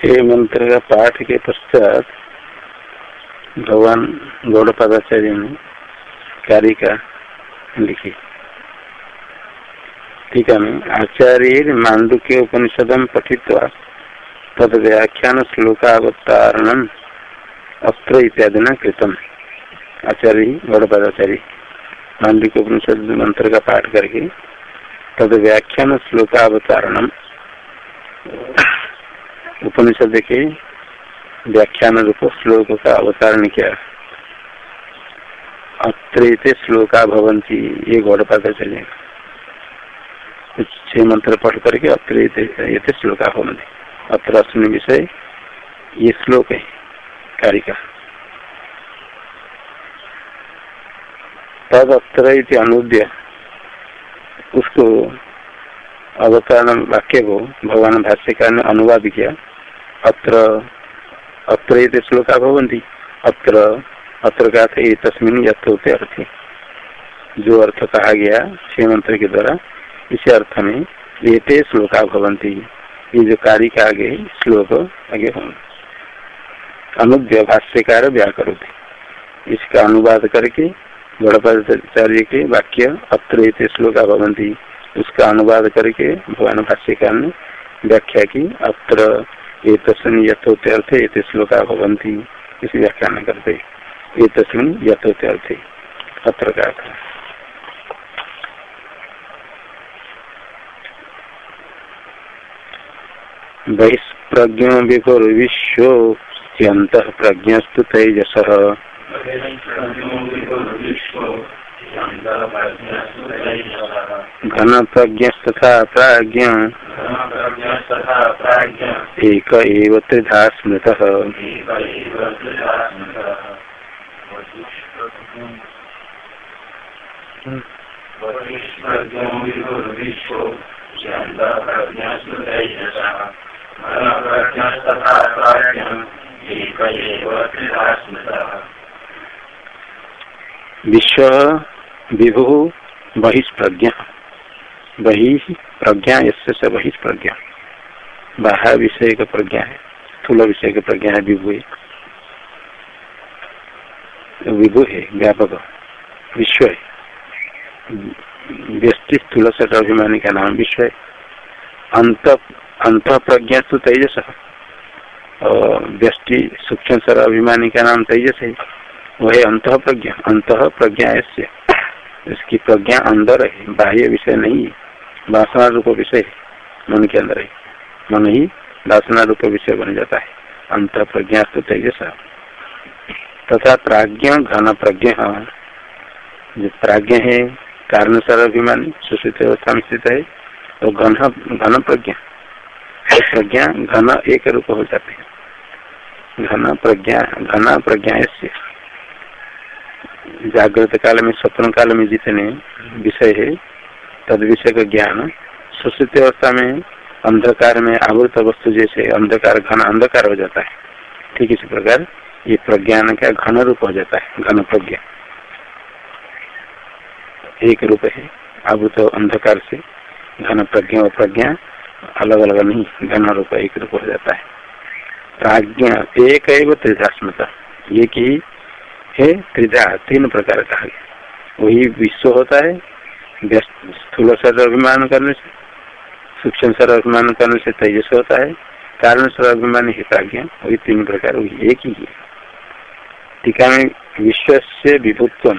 छह मंत्र का पाठ के पश्चात भगवान गौड़पादाचार्य ने कारिका लिखी। ठीक है आचार्य मांडुक्य उपनिषद पठित्वा तद व्याख्यान श्लोकावतारण अत्र इत्यादि न कृतम। आचार्य गौड़पादाचार्य मांडुक्य उपनिषद मंत्र का पाठ करके तद व्याख्यान श्लोकावतारण उपनिषद के व्याख्यान रूप श्लोक का अवतारण किया। अत्र श्लोका भवंती ये गौड़पाद चले। छह मंत्र पढ़ करके अत्र ये श्लोका भवंती अत्र विषय, ये श्लोक है, कारिका। तद अत्र अनुद्य, उसको अवतरण वाक्य को भगवान भाष्यकार ने अनुवाद किया। अत्र अत्र श्लोका भवंती अत्र अत्र का तस्मिन यथोते अर्थ। जो अर्थ कहा गया छह मंत्र के द्वारा इसी अर्थ में ये श्लोका भवंती ये जो कार्य का आगे श्लोक आगे अनुद्य भाष्यकार व्याकरोती। इसका अनुवाद करके गणपाचार्य के वाक्य अत्र श्लोका भवंती उसका अनुवाद करके भगवान भाष्यकार ने व्याख्या की अत्र ये तस्वीन यथोते अर्थ ये श्लोका भवंती इस व्याख्यान करते ये तस्वीन यथोते अर्थ अत्र का बहिष्प्रज्ञ विभुर्विश्व प्रज्ञस्तु तेजस। घन प्रज्ञस्तथा प्राज्ञ। एक एव त्रिधा स्मृत विश्व विभु बहिष्प्रज्ञा बहि प्रज्ञा इससे बहिष्प्रज्ञा बाह्य विषय का प्रज्ञा है, स्थूल विषय का प्रज्ञा है, विभु विभु है, व्यापक, विश्व है। व्यस्टि स्थूल सट अभिमानी का नाम विश्व है। अंत अंत प्रज्ञा तो तेजस व्यस्टि सूक्ष्म सर अभिमानी का नाम तेजस है। वह अंत प्रज्ञा अंत प्रज्ञा ऐसे। इसकी प्रज्ञा अंदर है, बाह्य विषय नहीं है। वासना रूप विषय मन के अंदर है। मन ही वासना रूप विषय बन जाता है। अंत प्रज्ञा तो तेजस तथा प्राज्ञ घन प्रज्ञ जो प्राज्ञ है कारण सर अभिमानी, सुश्रित अवस्था में स्थित है तो घन घन प्रज्ञा। प्रज्ञा घन एक रूप हो जाते हैं। घन प्रज्ञा घन प्रज्ञा से जागृत काल में, स्वप्न काल में जितने विषय है, तद विषय का ज्ञान, सुश्रित अवस्था में अंधकार में आवृत वस्तु जैसे अंधकार, घन अंधकार हो जाता है। ठीक इसी प्रकार ये प्रज्ञान का घन रूप हो जाता है, घन प्रज्ञा। एक रूप है, आवृत अंधकार से घन प्रज्ञा और प्रज्ञा अलग अलग नहीं, घन रूप एक रूप हो जाता है। प्राज्ञा एक त्रिधास्मता ये की है त्रिधा, तीन प्रकार का वही विश्व होता है स्थूल सर अभिमान करने से। सूक्ष्म सर अभिमान करने से तेजस होता है। कारण सर अभिमान है प्राज्ञा। वही तीन प्रकार वही एक ही है। टीका में विश्व से विभुत्व।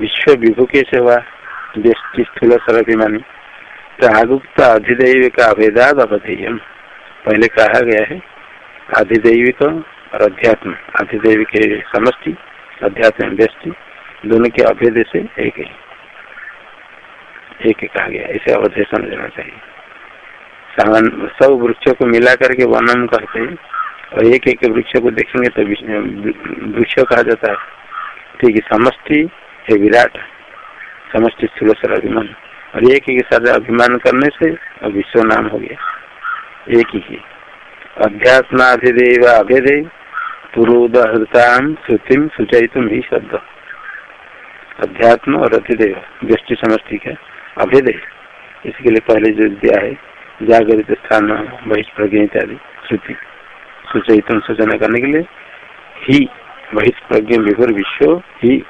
विश्व विभु कैसे हुआ? व्यक्ति स्थूल सर अभिमानी प्रागुक्त अधिदैविक अभेदाद अवधेय पहले कहा गया है अधिदैविक और अध्यात्म। अधिदेवी के समष्टि, अध्यात्म व्यस्टि दोनों के अभेद से एक है। एक ही कहा गया, इसे अवधेय समझना चाहिए। सामान्य सब वृक्षों को मिला करके वनम कहते हैं, और एक एक वृक्ष को देखेंगे तो वृक्ष कहा जाता है ठीक है, समष्टि है विराट, समष्टि स्थूल सर अभिमान। और एक ही के साथ अभिमान करने से विश्व नाम हो गया। एक ही अध्यात्माधिदेव अभेदे पूर्वोदहृता श्रुतिम सूचयितुम ही शब्द। अध्यात्म और अतिदेव, दृष्टि समष्टि का। अभेद है इसके लिए पहले जो दिया है जागृत स्थान, बहिष्प्रज्ञ इत्यादि श्रुति सूचित सूचना करने के लिए ही वही प्रज्ञ विभुर विश्व, ही,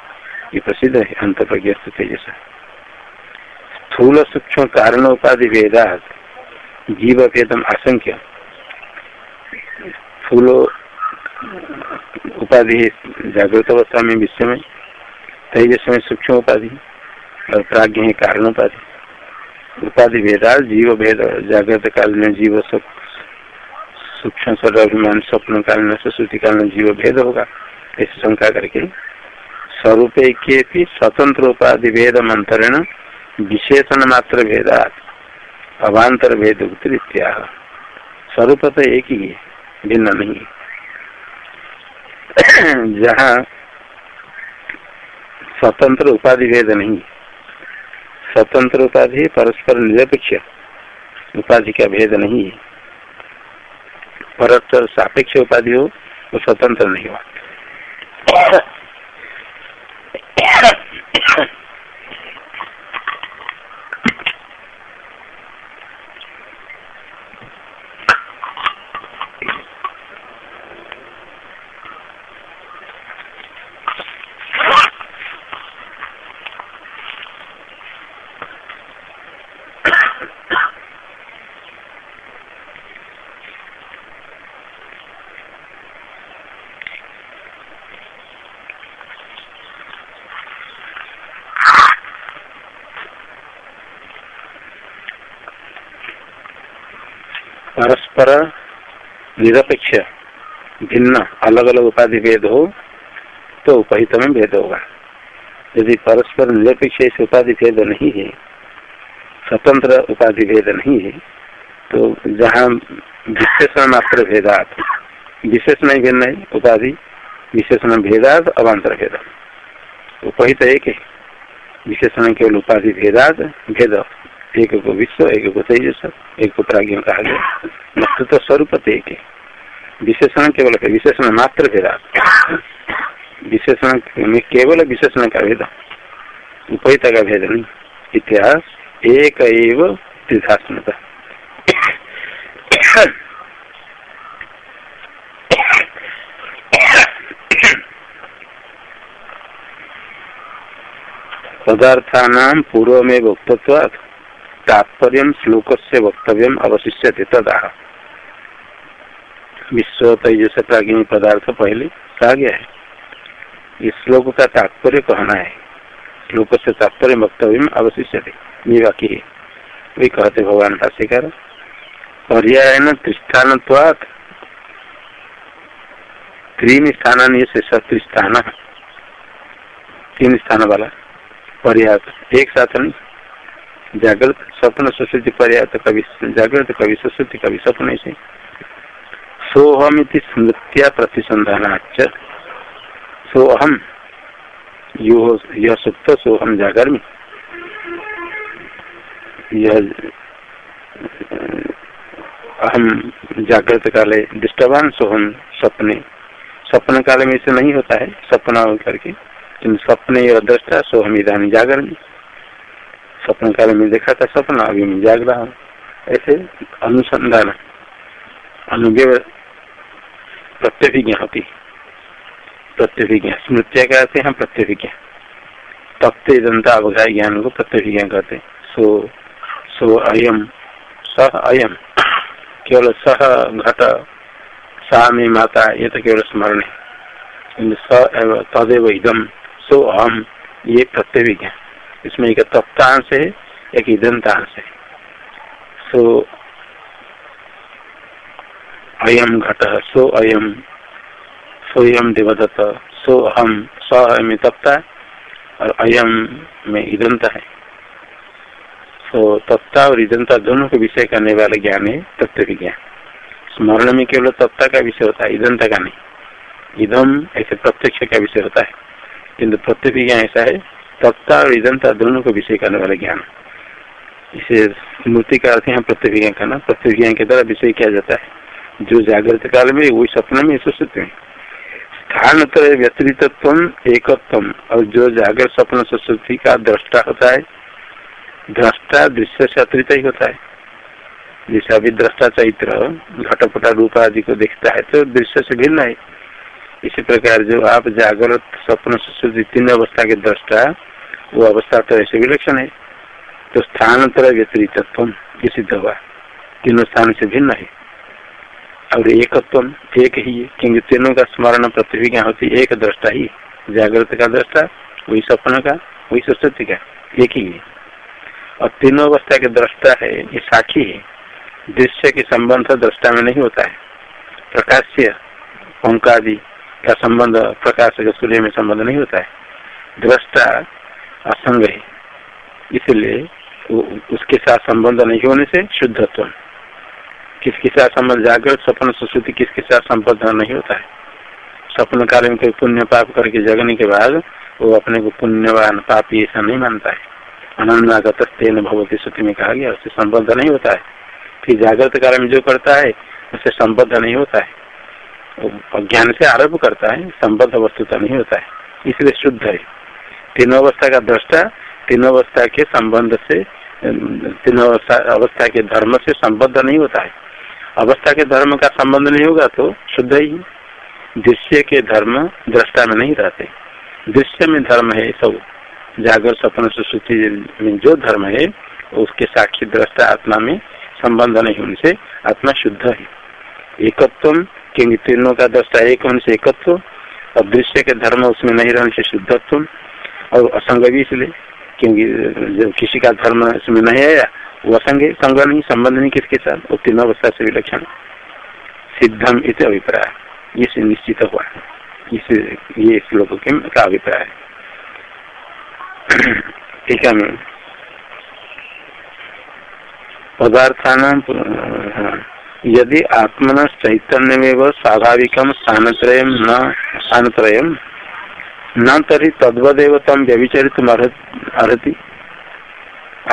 ये प्रसिद्ध है अंत प्रज्ञ तेजस। स्थूल सूक्ष्म कारण उपाधि वेदा जीव भेदम असंख्य। स्थूल उपाधि, जागृत अवस्था में, विश्व में, तेजस में सूक्ष्म उपाधि। और प्राज्ञ है कारण उपाधि उपाधि भेदा जीव भेद जागृत काल में जीव सूक्ष्म सर्वाभिमान स्वप्न काल में सुश्रुति काल में जीव भेद होगा। ऐसी शंका करके स्वरूप के स्वतंत्र उपाधि भेद मंत्रण विशेषण मात्र भेदा अभांतर भेद उत्तरित्या स्वरूप तो एक ही है, भिन्न नहीं जहाँ स्वतंत्र उपाधि भेद नहीं स्वतंत्र उपाधि परस्पर निरपेक्ष उपाधि का भेद नहीं है। परस्पर सापेक्ष उपाधि हो, वो स्वतंत्र नहीं हुआ। परस्पर निरपेक्ष, भिन्न अलग अलग उपाधि भेद हो तो उपहित में भेद होगा। यदि परस्पर निरपेक्ष ऐसे उपाधि भेद नहीं है, स्वतंत्र उपाधि भेद नहीं है तो जहाँ विशेषण मात्र भेदात विशेषण ही भिन्न है उपाधि, विशेषण भेदात, अवान्तर भेद। उपहित एक है, विशेषण केवल उपाधि भेदात, भेद। एक को विश्व, एक को तेजस, एक को प्राज्ञ कहा गया वस्तु स्वरूप एक विशेषण केवल विशेषण मात्र भेदा विशेषण में केवल विशेषण का भेद। उपहिता का भेद नहीं। इतिहास एक एव तीर्थास्मता पदार्थानाम पूर्व में वक्तत्वात् तात्पर्य श्लोक से वक्तव्य अवशिष्य तदा। विश्व तेजस प्राज्ञ पदार्थ पहले कहा गया है। इस श्लोक का तात्पर्य कहना है। श्लोक से तात्पर्य वक्तव्य अवशिष्य ये वाक्य है। वही कहते भगवान भाष्यकार पर्याय न त्रिस्थान तीन स्थान से त्रिस्थान। तीन स्थान वाला। पर्याप्त। एक साथ नहीं। जागृत, स्वप्न सुश्रुति पर्याप्त कभी जागृत कवि सुश्रुति कभी स्वप्न से सोहम स्मृत्या प्रतिसंधान सोहम यह सुप्त सोहम जागर में यह अहम जागृत काले डिस्टर्बान सोहम सपने। सपन काल में इसे नहीं होता है, सपना करके स्वप्न दृष्टा सोहम इधानी जागर स्वप्न काल में देखा था स्वप्न अभी मैं जाग रहा हूँ। ऐसे अनुसंधान अनुव्य प्रत्यभिज्ञा होती। प्रत्यभिज्ञा, स्मृत्या कहते हैं, प्रत्यभिज्ञा। तप्त जनता अवघा ज्ञान को प्रत्यभिज्ञा कहते सो सो अयम, सह अयम, केवल सह घट, सा में माता, ये तो केवल स्मरण। है तदेव इदम सो अहम ये प्रत्यभिज्ञा। इसमें एक तप्तांश है, एक ईदंतांश है। सो अयम घट, सो अयम सोयम देवदत्त सो हम स में तप्ता और अयम में ईदंता है। सो, तप्ता और ईदंता दोनों को विषय करने वाला ज्ञान है, तत्व विज्ञान। स्मरण में केवल तप्ता का विषय होता है ईदंता का नहीं। इधम ऐसे प्रत्यक्ष का विषय होता है। किन्तु प्रत्यक्ष ज्ञान ऐसा है तत्ता और इदंता दोनों को विषय करने वाला ज्ञान। इसे स्मृति का अर्थ यहाँ प्रत्यभिज्ञा करना प्रत्यभिज्ञा के द्वारा विषय किया जाता है। जो जागृत काल में वही सपन में सुश्रुत में स्थान व्यतिरिक्त एकत्व। और जो जागृत सपन सुश्रुति का दृष्टा होता है, दृष्टा दृश्य से अतिरिक्त ही होता है। जैसे अभी दृष्टा चैत्र घटपटा रूप आदि को देखता है तो दृश्य से भिन्न है। इसी प्रकार जो आप जागृत स्वप्न सुश्रुति तीन अवस्था के दृष्टा, वो अवस्था तो ऐसे विलक्षण है। तो स्थानांतर व्यतिरिक्त ये सिद्ध हुआ तीनों स्थान से भिन्न है। और एकत्व एक ही है। क्योंकि तीनों का स्मरण प्रतिभिज्ञा होती, एक दृष्टा ही। जागृत का दृष्टा, वही सपन का, वही सरस्वती का, एक ही है। और तीनों अवस्था के दृष्टा है, ये साक्षी है। दृश्य के संबंध दृष्टा में नहीं होता है। प्रकाश्य पंकादि का संबंध प्रकाश का सूर्य में संबंध नहीं होता है, दृष्टा असंग है। इसलिए उसके साथ संबंध नहीं होने से शुद्धत्व। किसके साथ संबंध जागृत, स्वप्न सुश्रुति किसके साथ संबंध नहीं होता है। स्वप्न काल में कोई पुण्य पाप करके जगने के बाद वो अपने को पुण्यवान पापी ऐसा नहीं मानता है। अनन्नागत तेन भगवती श्रुति में कहा गया, उससे संबंध नहीं होता है। फिर जागृत काल में जो करता है, उससे संबद्ध नहीं होता है। ज्ञान से आरोप करता है, संबद्ध वस्तुता नहीं होता है। इसलिए शुद्ध है। तीनों अवस्था का दृष्टा, तीनों अवस्था के संबंध से, तीनों अवस्था के धर्म से संबद्ध नहीं होता है। अवस्था के धर्म का संबंध नहीं होगा तो शुद्ध ही दृश्य के धर्म दृष्टा में नहीं रहते। दृश्य में धर्म है सब। जागर सपन सुश्रुति में जो धर्म है, उसके साक्षी दृष्टा आत्मा में संबंध नहीं होने से आत्मा शुद्ध है। एकत्व क्योंकि तीनों का दृष्टा एक होने से एकत्व, और दृश्य के धर्म उसमें नहीं रहने से शुद्धत्व, और असंग भी इसलिए, क्योंकि जब किसी का धर्म इसमें नहीं आया वो असंग संग नहीं, संबंध नहीं किसके साथ, वो तीन अवस्था से विलक्षण सिद्धम इत अभिप्राय, ये निश्चित हुआ इस, ये श्लोक का अभिप्राय है। ठीक है पदार्थान यदि आत्मन चैतन्य में स्वाभाविक स्थानत्रय न स्थानत्रय, न तरी तद्वदेव तम व्यभिचरित अर्ति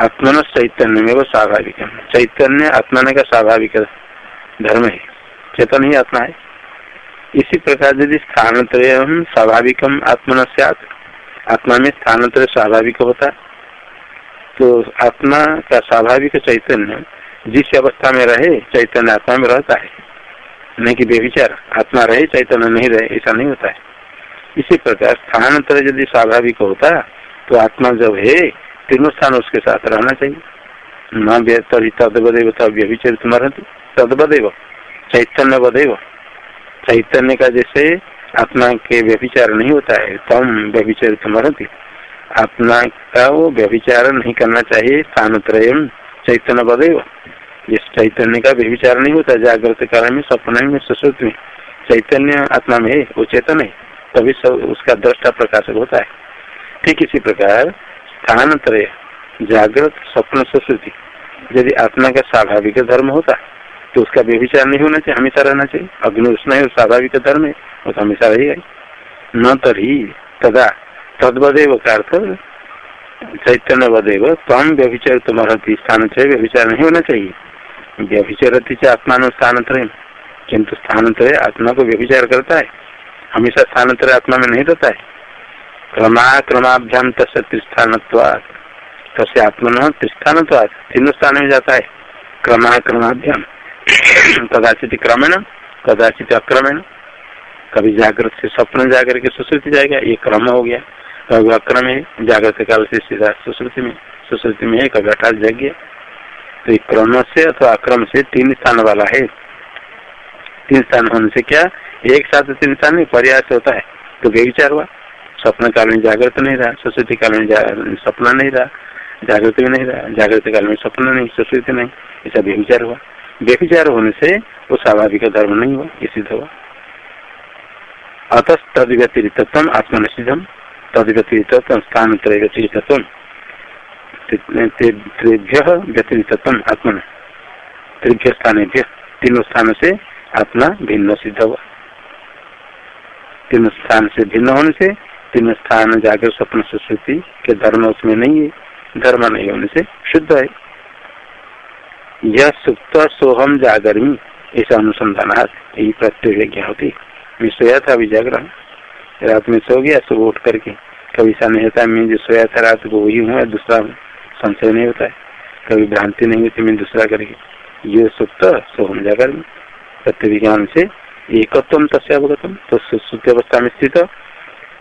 आत्मन चैतन्य में स्वाभाविक। चैतन्य आत्मा का स्वाभाविक धर्म है। चेतन ही आत्मा है। इसी प्रकार यदि स्थानत्रय स्वाभाविक आत्मन से आत्मा में स्थानत्रय स्वाभाविक होता तो आत्मा का स्वाभाविक चैतन्य जिस अवस्था में रहे, चैतन्य आत्मा में रहता है। नहीं कि बेविचार आत्मा रहे, चैतन्य नहीं रहे, ऐसा नहीं होता है। इसी प्रकार स्थानांतर यदि स्वाभाविक होता तो आत्मा जब है, तीनों स्थान उसके साथ रहना चाहिए। न तभी तदवदेव व्यभिचरित मरती तदवदेव, चैतन्य बदेव चैतन्य का जैसे आत्मा के व्यभिचार नहीं होता है, तम व्यभिचरित मरती आत्मा का वो व्यभिचार नहीं करना चाहिए स्थान चैतन्य बदेव जिस चैतन्य का व्यभिचार नहीं होता, जागृत काल में सपना में सुश्रुत में चैतन्य आत्मा में है, वो चेतन है, तभी सब उसका दृष्टा प्रकाशक होता है। ठीक इसी प्रकार स्थान त्रय जागृत स्वप्न सुश्रुति यदि आत्मा का स्वाभाविक धर्म होता तो उसका व्यभिचार नहीं होना चाहिए, हमेशा रहना चाहिए। अग्नि उष्ण है स्वाभाविक धर्म है, वो तो हमेशा रहेगा न तरी तदा तदवदेव का अर्थ चैतन्य वदेव तम व्यभिचार तुम्हारा स्थान से व्यभिचार नहीं होना चाहिए। व्यभिचरती से आत्मा स्थान त्रय किन्तु स्थान आत्मा को व्यभिचार करता है हमेशा स्थान त्रय आत्मा में नहीं रहता है क्रमा क्रमाभ्याम तस् त्रिस्थान तस्य आत्मन त्रिस्थान तीनों स्थान में जाता है क्रमा क्रमाभ्याम कदाचित क्रमेण, कदाचित अक्रमेण. कभी जागृत से स्वप्न जागर के सुश्रुति जाएगा, ये क्रम हो गया। कभी अक्रम है, जागृत काल से सीधा सुश्रुति में सुश्रुति में है कभी अठारह तो क्रम से अथवा अक्रम से तीन स्थान वाला है। तीन स्थान होने से क्या? एक साथ तीन स्थान में प्रयास होता है। तो विचार हुआ। स्वप्न काल में जागृत नहीं रहा। सुश्रुति काल में सपना नहीं रहा। जागृत भी नहीं रहा। जागृत काल में सपना नहीं, सुश्रुति नहीं। ऐसा व्यभिचार हुआ। व्यभिचार होने से वो स्वाभाविक धर्म नहीं हुआ, ये सिद्ध हुआ। अतः तद व्यतिरिक्तम आत्मनिषिधम तद व्यतिरिक्त स्थान त्रय व्यतिरिक्तम त्रिभ्य व्यतिरिक्तम आत्मन। त्रिभ्य स्थान तीनों स्थान से आत्मा भिन्न सिद्ध हुआ तीन स्थान से भिन्न होने से तीन स्थान जाकर स्वप्न सुश्रुति के धर्म उसमें नहीं है, धर्म नहीं होने से शुद्ध है। यह सुप्त सोहम जागरमी ऐसा अनुसंधान यही प्रत्यय होती मैं सोया था अभी जागरण रात में सो गया, सुबह उठ करके कभी ऐसा नहीं होता मैं जो सोया था, रात को वही हूँ दूसरा संशय नहीं होता है। कभी भ्रांति नहीं होती, मैं दूसरा करके। ये सुप्त सोहम जागर प्रत्यभिज्ञान से एकत्व तस्य अवगतम। तो सुप्त अवस्था में स्थित।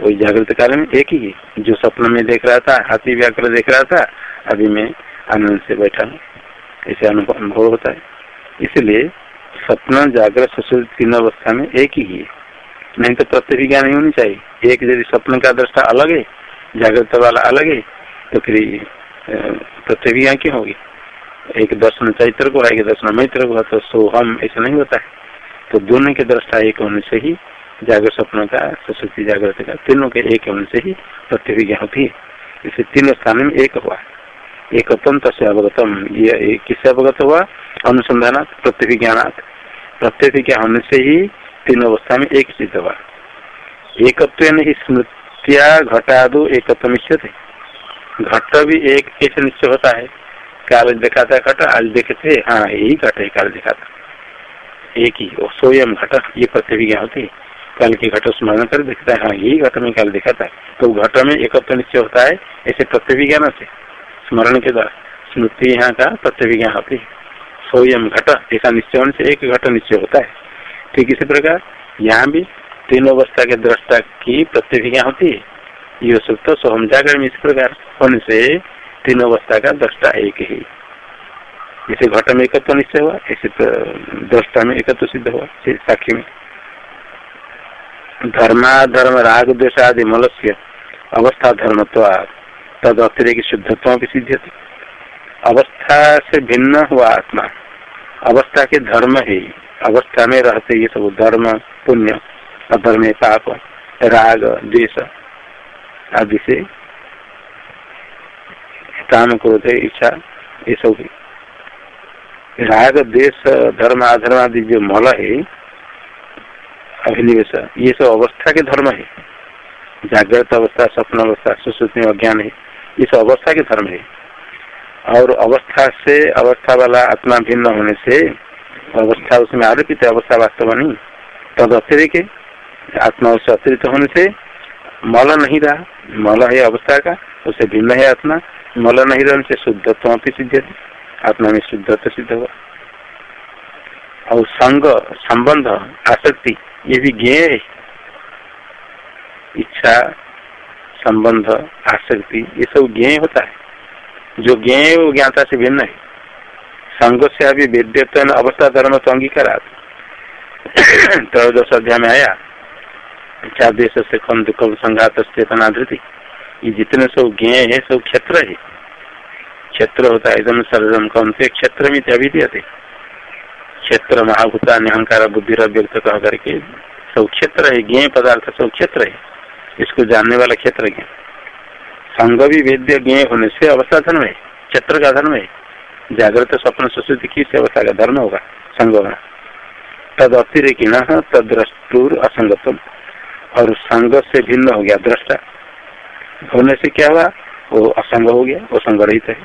वही जागृत काल में एक ही जो स्वप्न में देख रहा था, हाथी व्याकर देख रहा था, अभी मैं आनंद से बैठा हूँ। ऐसे अनुभव होता है। इसलिए स्वप्न जागृत सुश्रुत तीन अवस्था में एक ही है। नहीं तो प्रत्यभिज्ञा नहीं होनी चाहिए। एक यदि स्वप्न का दृष्टा अलग है, जागृत वाला अलग है तो फिर प्रत्यभिज्ञा क्यों होगी? एक दर्शन चैत्र को एक दर्शन मैत्र को तो सोहम ऐसा नहीं होता है। तो दोनों के दृष्टा एक होने से ही जागृत स्वप्न का सरस्वती जागृत का, तीनों के एक होने से ही प्रतिभिज्ञा होती है। इसे तीनों स्थान में एक हुआ। एकत्म तस्य अवगतम, ये किससे अवगत हुआ? अनुसंधान प्रतिभिज्ञानात् प्रत्यभिज्ञा होने से ही तीनों अवस्था में एक सिद्ध हुआ। एकत्व स्मृतिया घटादो एकत्व निश्चित है घट भी एक कैसे निश्चय होता है। काल देखा है घट आज देखे थे हाँ यही घट है काल देखा था एक ही स्वयं घट ये प्रतिभिज्ञा होती है। काल की घट स्मरण कर देखता है हाँ यही घट में काल देखा था तो घट में एकत्व निश्चय होता है, ऐसे प्रतिभिज्ञान से, स्मरण के द्वारा। स्मृति यहाँ का प्रतिभिज्ञा होती है। स्वयं घट ऐसा निश्चय होने से एक घट निश्चय होता है। ठीक इसी प्रकार, यहाँ भी तीन अवस्था के दृष्टा की प्रतिभिज्ञा होती है। ये सुप्त सोहम जागर में इस प्रकार होने से तीन अवस्था का दृष्टा एक ही। जैसे घट में एकत्व तो निश्चय हुआ ऐसे तो दृष्टा में एकत्व तो सिद्ध हुआ साक्षी में। धर्माधर्म राग द्वेषादि मलस्य अवस्था धर्म तद अतिरिक्त शुद्धत्व भी सिद्ध अवस्था से भिन्न हुआ आत्मा। अवस्था के धर्म है, अवस्था में रहते ये सब धर्म, पुण्य, अधर्म, पाप, राग, द्वेष आदि से काम क्रोध इच्छा, ये सब राग, देश, धर्म, अधर्म आदि जो मल है, अभिनिवेश, ये सब अवस्था के धर्म है। जागृत अवस्था, स्वप्न अवस्था, सुश्रुति अज्ञान है, ये सब अवस्था के धर्म है। और अवस्था से, अवस्था वाला आत्मा भिन्न होने से, अवस्था उसमें आरोपित अवस्था वास्तव नहीं। तद अतिरिक्त आत्मा उससे अतिरिक्त होने से मल नहीं रहा। मल है अवस्था का उससे भिन्न है आत्मा। मल नहीं रहने से शुद्धत्व सिद्ध है। आत्मा में शुद्धत्व सिद्ध हुआ। और संग, संबंध, आसक्ति, ये भी ज्ञ है। इच्छा, संबंध, आसक्ति, ये सब ज्ञ होता है। जो ज्ञ है, वो ज्ञाता से भिन्न है। संग से अभी वेद्यत्व अवस्था धर्म तो अंगीकार त्रयोदश अध्याय में आया। इच्छा देश से कम दुख संघात चेतना धृति ये जितने सब ज्ञ है, सब क्षेत्र है। क्षेत्र होता है, एकदम सर्वम कम से क्षेत्र में अभिधीयते क्षेत्र महाभूता अहंकार बुद्धि व्यक्त कह करके सब क्षेत्र है ज्ञ पदार्थ सब क्षेत्र है। इसको जानने वाला क्षेत्र ज्ञ संग भी वेद्य ज्ञ होने से अवस्था धर्म है, क्षेत्र का धर्म है। जागृत स्वप्न सुश्रुति किस अवस्था का धर्म होगा संग होना तद अतिरिक्त न तद्रष्टुर असंगतम। और संग से भिन्न हो गया, दृष्टा। होने से क्या हुआ? वो असंग हो गया, वो संग रहित है।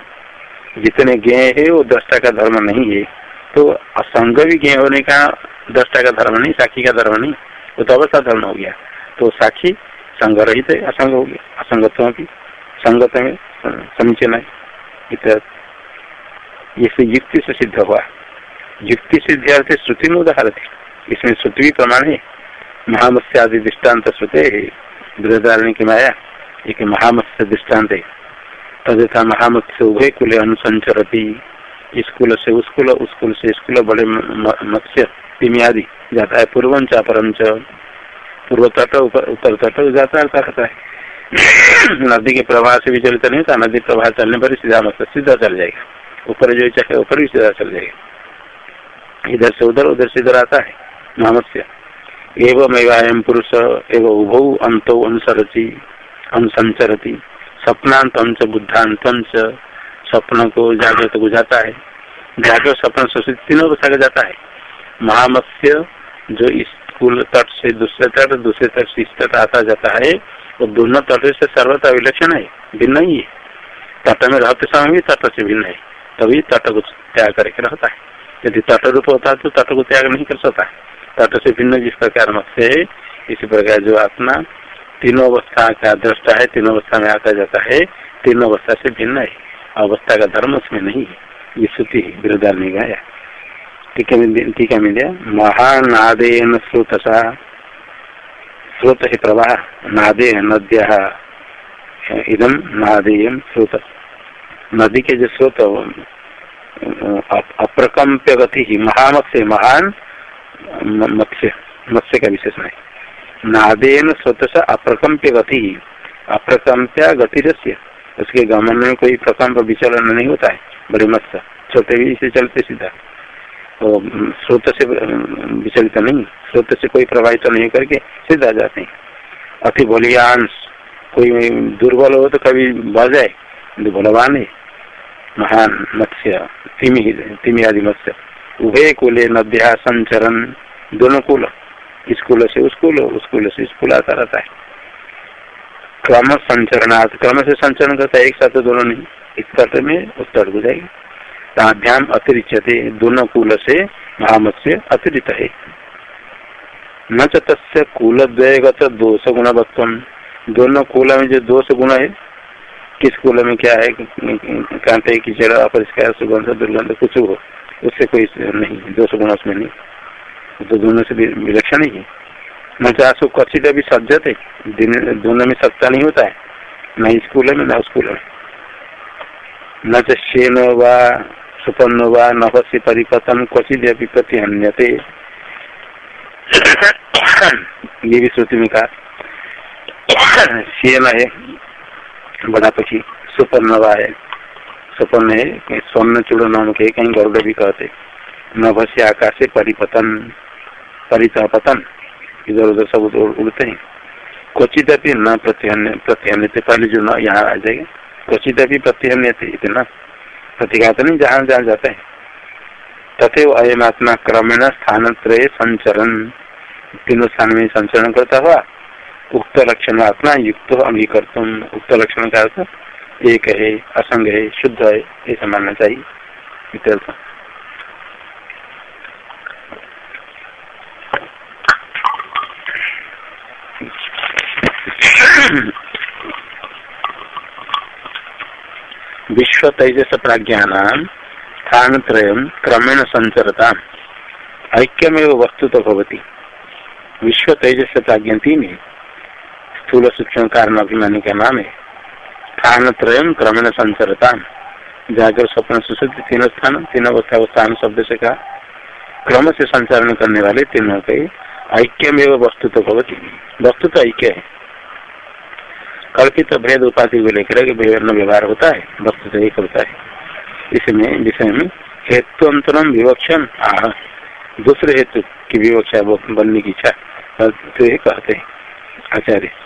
जितने ज्ञ है, वो दृष्टा का धर्म नहीं है। तो असंग भी ज्ञ होने का दृष्टा का धर्म नहीं, साखी का धर्म नहीं, वो तो अवस्था धर्म हो गया। तो साखी संग रहित है, असंग हो गया। असंगत भी, संगत में, समीचीन है। ये युक्ति से सिद्ध हुआ। युक्ति सिद्ध अर्थ श्रुति में उदाहरण इसमें श्रुति भी प्रमाण है। महामत्स्य आदि दृष्टांत श्रुते बृहदारण्य की माया एक महामत्स्य दृष्टांत है तथा महामत्स्य उभय कुल अनुसंचरती स्कूल से उसकुल उसकुल से स्कूल बड़े मत्स्य आदि जाता है पूर्व चापरम पूर्व तट उत्तर तट जाता रहता है नदी के प्रवाह से भी चलता नहीं होता नदी प्रवाह चलने पर सीधा मत्स्य सीधा चल जाएगा ऊपर जो चाहे ऊपर भी सीधा चल जाएगा इधर से उधर उधर से इधर आता है महामत्स्य एवं पुरुष, एवं उभौ अंतो अनुसरती अनुसंचरती स्वप्नांत बुद्धांत स्वप्न को जागृत को जाता है। जागृत स्वप्न सुश्रुति तीनों को सागर जाता है। महामत्स्य, जो स्कूल तट से दूसरे तट दूसरे तट से इस तट आता जाता है, वो दोनों तट से सर्वथा विलक्षण है, भिन्न ही है। तट में रहते समय भी तट से भिन्न है, तभी तट को त्याग करके रहता है। यदि तट रूप होता है तो तट को त्याग नहीं कर सकता तट से भिन्न जिस प्रकार मत्स्य है इसी प्रकार जो आत्मा तीनों अवस्था का दृष्टा है तीनों अवस्था में आता जाता है तीनों अवस्था से भिन्न है अवस्था का धर्म उसमें नहीं है ये श्रुति विरोधार नहीं गाया टीका में दिया महानादेन स्रोतसा स्रोत है प्रवाह नादे नद्या इदम नादेय स्रोत नदी के जो स्रोत अप्रकम्प्य गति ही महामत्स्य महान मत्स्य मत्स्य का विशेषण है। नादेन स्रोत से अप्रकम्प्य गति। अप्रकम्प्य गति उसके गमन में कोई प्रकम्प विचलन नहीं होता है। बड़े मत्स्य छोटे भी इसे चलते सीधा। तो स्रोत से विचलित नहीं। स्रोत से कोई प्रभावित तो नहीं करके सीधा जाते हैं। अति बलियांश कोई दुर्बल हो तो कभी बढ़ जाए बलवान है। महान मत्स्य। तिमी तिमी आदि मत्स्य। उभय कुले नद्या संचरण, दोनों कुल, इस कुल से उस कुल उस कुल से इस कुल आता रहता है। क्रम संचरणार्थ क्रम से संचरण करता है, एक साथ दोनों नहीं इस तट में उस तट को जाएगा। ताभ्याम अतिरिक्त दोनों कुल से महामत्स्य अतिरिक्त है। न तस्य कुल द्वयगत दोष गुणवत्व दोनों कुल में जो दोष गुण है, किस कुल में क्या है, कांटे कीचड़ अपरिष्कार, सुगंध, दुर्गंध, कुछ हो। उससे कोई नहीं दोष गुण उसमें नहीं। तो दोनों से विलक्षण ही है। न चाहो कचित भी सज्जत है दोनों में सत्ता नहीं होता है। न इस कुल में, न उस कुल में। न चेन व सुपन्न व नभस्य परिपतन क्वचित विपत्ति अन्यते ये भी श्रुति में कहा। सेन है, बड़ा पक्षी सुपर्ण है। सुपर्ण है स्वर्ण चूड़ नाम के कहीं गौरव भी कहते। नभस्य आकाश से परिपतन परिता पतन इधर उधर सब उड़ते हैं। क्वचित अभी न प्रत्यन्य प्रत्यन्य पहले जो न यहाँ आ जाएगा। क्वचित अभी प्रत्यन्य इतना प्रतिघात नहीं, जहाँ जहाँ जाता है। तथे अयम आत्मा क्रमेण स्थान त्रय संचरण तीनों स्थान में संचरण करता हुआ उक्त लक्षण आत्मा युक्त अंगीकर्त उक्त लक्षण का अर्थ एक है असंग है, शुद्ध है, ऐसा मानना चाहिए। विश्व तेजस प्राज्ञान स्थान त्रय क्रमेण संचरता ऐक्यमेव वस्तु तो भवती। विश्व तेजस प्राज्ञा तीन। स्थूल सूक्ष्म कारण अभिमानी का नाम। है स्थान त्रय क्रमेण संचरता जागर स्वप्न सुशुद्धि तीनों स्थान, तीन अवस्था स्थान शब्द से कहा क्रम से संचारण करने वाले तीनों के ऐक्यमेव वस्तु तो भवती। वस्तु तो ऐक्य है। कल्पित तो भेद उपाधि को लेकर विभिन्न व्यवहार होता है। वस्तु से एक होता है। इसमें, विषय में हेतु अंतरम विवक्षण आह। दूसरे हेतु की विवक्षा बनने की इच्छा। तो कहते हैं, आचार्य।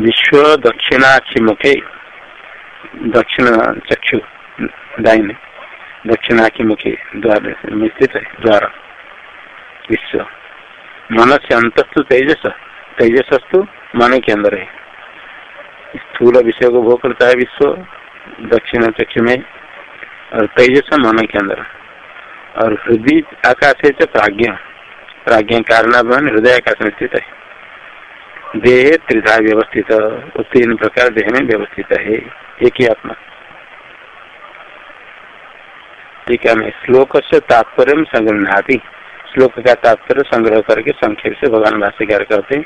विश्व दक्षिणाक्षी मुखे दक्षिण चक्षु दाइन दक्षिणाखी मुखे द्वार में स्थित है, द्वार। विश्व। मन से अंतस्तु तेजस, तेजसस्तु मन के अंदर है। स्थूल विषय को भोग करता है विश्व, दक्षिण चक्षु में, और तेजस मन के अंदर। और हृदय आकाश है प्राज्ञ। प्राज्ञ कारण हृदय आकाश में स्थित है। देह त्रिधा व्यवस्थित तीन प्रकार देह में व्यवस्थित है, एक ही आत्मा। ठीक है श्लोक से तात्पर्य संग्रहणाती श्लोक का तात्पर्य संग्रह करके संक्षेप से भगवान भाष्यकार करते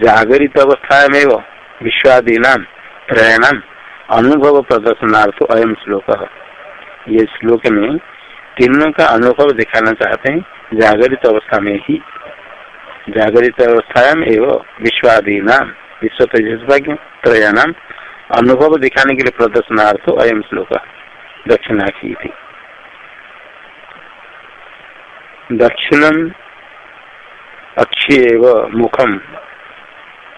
जागरित अवस्था में विश्वादीना त्रयणाम अनुभव प्रदर्शनार्थ अयम श्लोक। ये श्लोक में तीनों का अनुभव दिखाना चाहते हैं, जागरित अवस्था में ही। जागृत अवस्थायाम एवं विश्वादीना विश्व तेजस्भाग्य त्रयाणाम अनुभव दिखाने के लिए प्रदर्शनार्थ अयम श्लोक दक्षिणाखी थी दक्षिणम अक्षी मुखम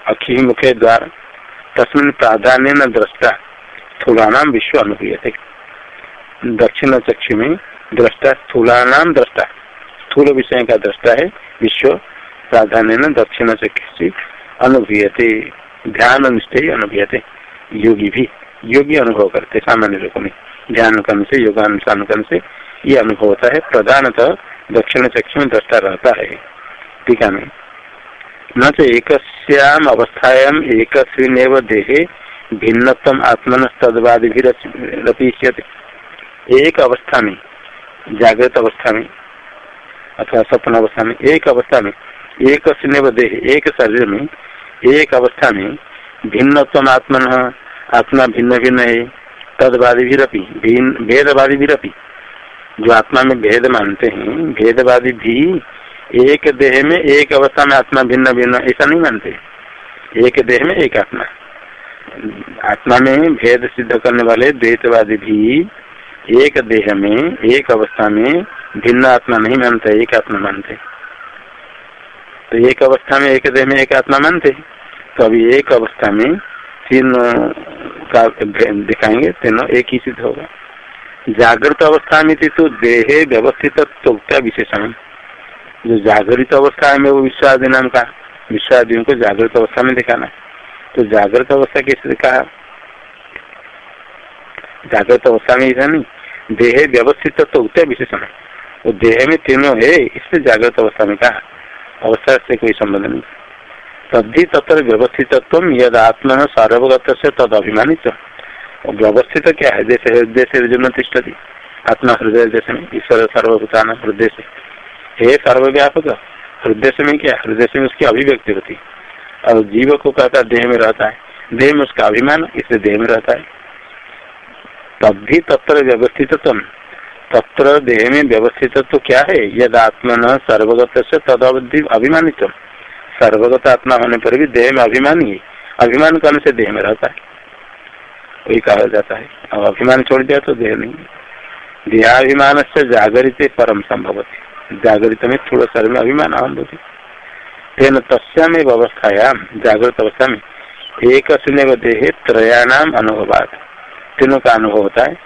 अक्षी मुखे द्वार, तस्मिन प्राधान्य न दृष्टा स्थूलानाम विश्व अनुभूय थे दक्षिण चक्षु में दृष्टा स्थूला नाम दृष्टा, स्थूल विषय का दृष्टा है विश्व प्राधान्य न दक्षिण चक्षु अनुभूयते ध्यान निष्ठ ही अनुभूयते योगी भी योगी अनुभव करते सामान्य लोगों में ध्यान करने से योगानुष्ठान करने से ये अनुभव होता है, प्रधानतः दक्षिण चक्षु में दृष्टा रहता है। टीका में न? तो एक अवस्थायाम एक देहे भिन्नतम आत्मन तदवादी एक अवस्था में जागृत अवस्था में अथवा सपन अवस्था में एक अवस्था में एक देह एक शरीर में एक अवस्था में भिन्नतम आत्मन आत्मा भिन्न भिन्न है तदवादी भी रपी भेदवादी भी रपी जो आत्मा में भेद मानते हैं, भेदवादी भी एक देह में, एक अवस्था में आत्मा भिन्न भिन्न ऐसा नहीं मानते। एक देह में, एक आत्मा। आत्मा में भेद सिद्ध करने वाले द्वैतवादी भी एक देह में, एक अवस्था में भिन्न आत्मा नहीं मानते, एक आत्मा मानते। तो एक अवस्था में एक देह में एक आत्मा मानते तो अभी एक अवस्था में तीन का दिखाएँगे, तीनों एक ही सिद्ध होगा। जागृत अवस्था में थी तो देह व्यवस्थित तो क्या विशेषण जो जागृत अवस्था है वो विश्वादी नाम का, विश्वादियों को जागृत अवस्था में दिखाना तो जागृत अवस्था कैसे दिखा जागृत अवस्था में ऐसा नहीं, देह व्यवस्थित तो उत्तर विशेषण वो देह में तीनों है इससे जागृत अवस्था में कहा। अवस्था से कोई संबंध नहीं। तद्धि तत्र व्यवस्थित यद आत्मा सार्वगत से तद अभिमानित व्यवस्थित क्या है? जैसे हृदय से अर्जुन तिष्ठती। आत्मा हृदय देश में, ईश्वर सर्वभूतान हृदय से। हे सर्वव्यापक, हृदय से में क्या? हृदय से में उसकी अभिव्यक्ति होती। और जीव को कहता देह में रहता है। देह में उसका अभिमान, इसलिए देह में रहता है। तब भी तत्र व्यवस्थित तत्र देह में व्यवस्थित तो क्या है? यद आत्मा न सर्वगत से तद अभिमानित सर्वगत आत्मा होने पर भी देह में अभिमान ही। अभिमान करने से देह में रहता है? वही कहा जाता है। अब अभिमान छोड़ दिया तो देह नहीं देहाभिमान से जागरित परम संभव जागृत में थोड़ा शरीर में अभिमान अनुभूति तेन तस्याम अवस्थायाम जागृत अवस्था में एक देह त्रयाणाम अनुभवात। तीनों का अनुभव होता है।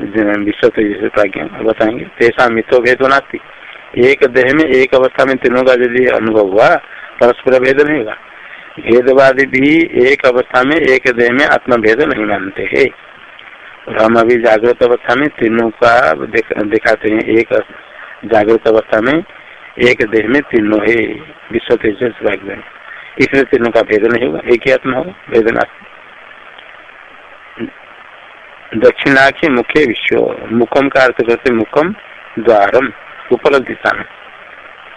विश्व जैसे प्राज्ञ बताएँगे तेसा मित्रो भेद नास्ती एक देह में, एक अवस्था में तीनों का यदि अनुभव हुआ, परस्पर भेद नहीं होगा भेदवादी भी एक अवस्था में, एक देह में आत्म भेद नहीं मानते है। हम अभी जागृत अवस्था में तीनों का दिखाते हैं। एक जागृत अवस्था में, एक देह में तीनों है। विश्व तेजस भाग्य इसलिए तीनों का भेद नहीं होगा एक ही आत्मा होगा वेदना दक्षिणाख्य मुख्य विश्व, मुखम का अर्थ करते मुखम, द्वारम, उपलब्धि स्थान।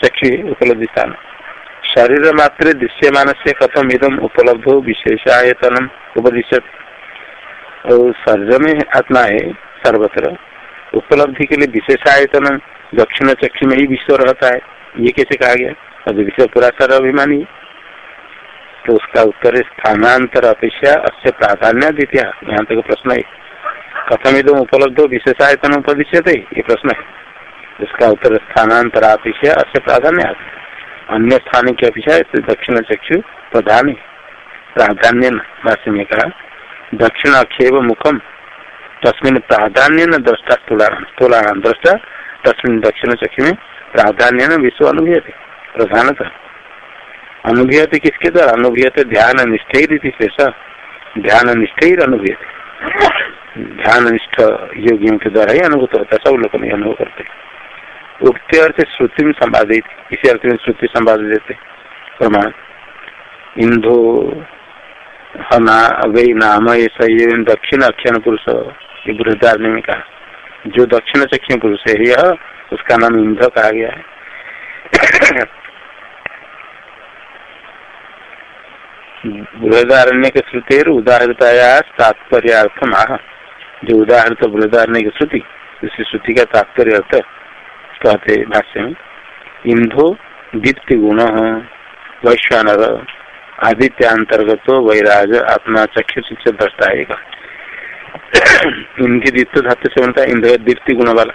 चक्षु, उपलब्धि स्थान। शरीर मात्र दृश्यमान से कथम इदम उपलब्ध हो उपदिशत और शरीर में आत्मा है सर्वत्र। उपलब्धि के लिए विशेषायतन दक्षिण चक्षु में ही विश्व रहता है। ये कैसे कहा गया? अब विश्व पूरा सर अभिमानी। तो उसका उत्तर स्थानांतर अपेक्षा अस्य प्राधान्य द्वितीय यहाँ तक प्रश्न है। कथम इधम उपलब्ध हो विशेषायतन उपदिश्य ये प्रश्न। है उसका उत्तर स्थानांतर अपेक्षा अस्य प्राधान्य अन्य स्थान की अपेक्षा दक्षिण चक्षु प्रधान। प्राधान्य भाष्य में कहा दक्षिण अक्षेप मुखम, तस्मिन प्राधान्य न दृष्टा स्थूलान दृष्टा, तस्मिन दक्षिण चक्षु में प्राधान्य न विश्व अनुभूयते प्रधानतः। अनुभूयते किसके द्वारा? अनुभूयते ध्यान निष्ठ शेष। ध्यान निष्ठ अनुभूयते ध्यान निष्ठ योगियों के द्वारा ही अनुभूत होता है, सब लोग नहीं अनुभव करते उक्त अर्थ श्रुति में संवादित, इसी अर्थ में श्रुति संवाद देते प्रमाण इंदो हना वही नाम ऐसा दक्षिण अक्षण पुरुष, ये बृहदारण्य में कहा। जो दक्षिण चक्षु पुरुष है, यह उसका नाम इंध कहा गया है। बृहदारण्य के श्रुति उदाहरताया तात्पर्यार्थम आह जो उदाहरण बृहदारण्य की श्रुति उसी श्रुति का तात्पर्य अर्थ कहते भाष्य में, इंधो दीप्ति गुण वैश्वानर आदित्य अंतर्गत वैराज आत्मा चक्षु शिक्षा दर्शाएगा इनकी दीप्त धातु से बनता है इंद्र दीप्ति गुण वाला,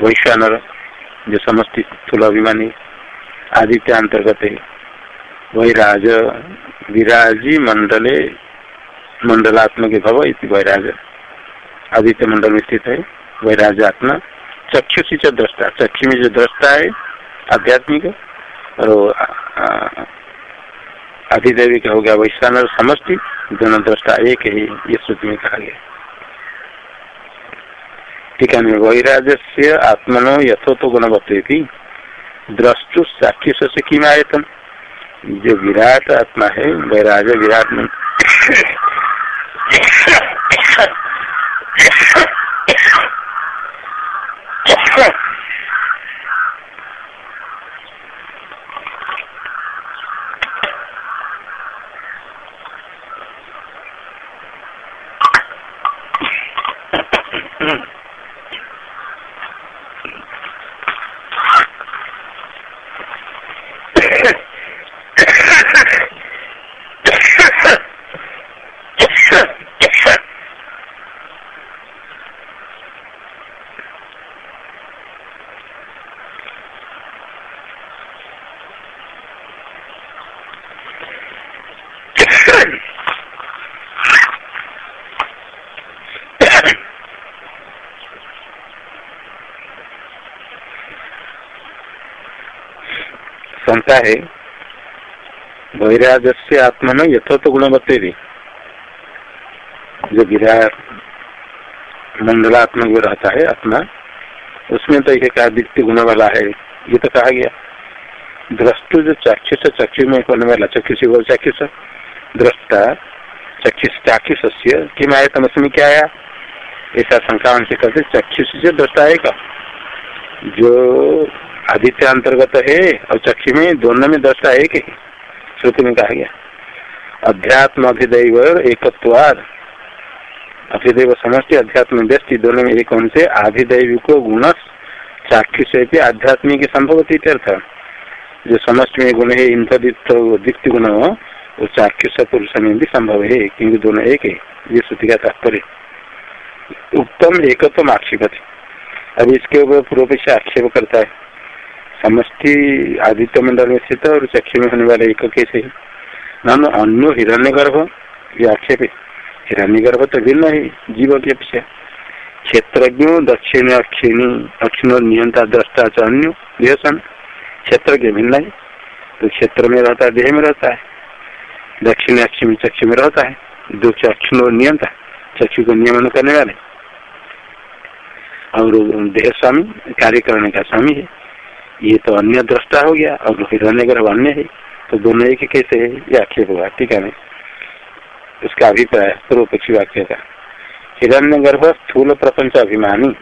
वैश्वानर, जो समस्ती स्थूल अभिमानी आदित्य अंतर्गत है। वही राज विराजी मंडले, मंडलात्मक भव इति वैराज। आदित्य मंडल में स्थित है। वैराज आत्मा चक्षुषी च दृष्टा चक्षु में जो दृष्टा है, आध्यात्मिक, और अधिदेवी का हो गया वैश्वान और समष्टि, दोनों दृष्टा एक ही ये श्रुति में कहा गया। ठीक है वैराज से आत्मनो यथो तो गुणवत्ते द्रष्टु साक्षी से किम आयतन? जो विराट आत्मा है वैराज विराट में Yeah. शंका है। वैराज से आत्मा न यथोत गुणवत्ते भी। जो विराट मंडलात्मक जो रहता है आत्मा, उसमें तो एक दिक्ति गुण वाला है। ये तो कहा गया। दृष्टु जो चाक्षुष, चक्षु में होने वाला? चक्षुष वो चाक्षुष? दृष्टा चक्षुष, चाक्षुष किम आया तमस्मी क्या आया? ऐसा शंका से कहते चक्षुष से है का जो आदित्य अंतर्गत है और चक्षु में दोनों में दृष्टा एक है श्रुति में कहा गया। अध्यात्म अधिदैव एकत्वाद अधिदेव समष्टि, अध्यात्म व्यस्ति दोनों में एक से आधिदैव को गुण चाक्षुष आध्यात्मिक संभव जो समष्टि में गुण है इंद्रित दीप्ति गुण वो चाक्षुष पुरुष में भी संभव है, क्योंकि दोनों एक है। ये श्रुति का तात्पर्य। उत्तम एकत्व आक्षेप अब इसके ऊपर पूर्व पेश आक्षेप करता है। समष्टि आदित्य मंडल में स्थित और चक्षु में होने वाले एक कैसे नाम अन्य हिरण्य गर्भ ये आक्षेप है। हिरण्य गर्भ तो भिन्न है, जीव की अपेक्षा। क्षेत्रज्ञ, दक्षिण अक्षिणी, अक्षिण नियंता, दृष्टा च अन्य देहसन क्षेत्र के भिन्न है तो क्षेत्र में रहता है, देह में रहता है। दक्षिण अक्षिणी चक्षु में रहता है, दो अक्षिण नियंता, चक्षु को नियमन करने वाले। और देह स्वामी, कार्य करने का स्वामी है। ये तो अन्य दृष्टा हो गया और हिरण्य गर्भ अन्य है तो दोनों एक कैसे है, ये आक्षेप होगा, ठीक है उसका अभिप्राय पूर्व पक्षी वाक्य का। हिरण्य गर्भ, स्थूल प्रपंच अभिमानी।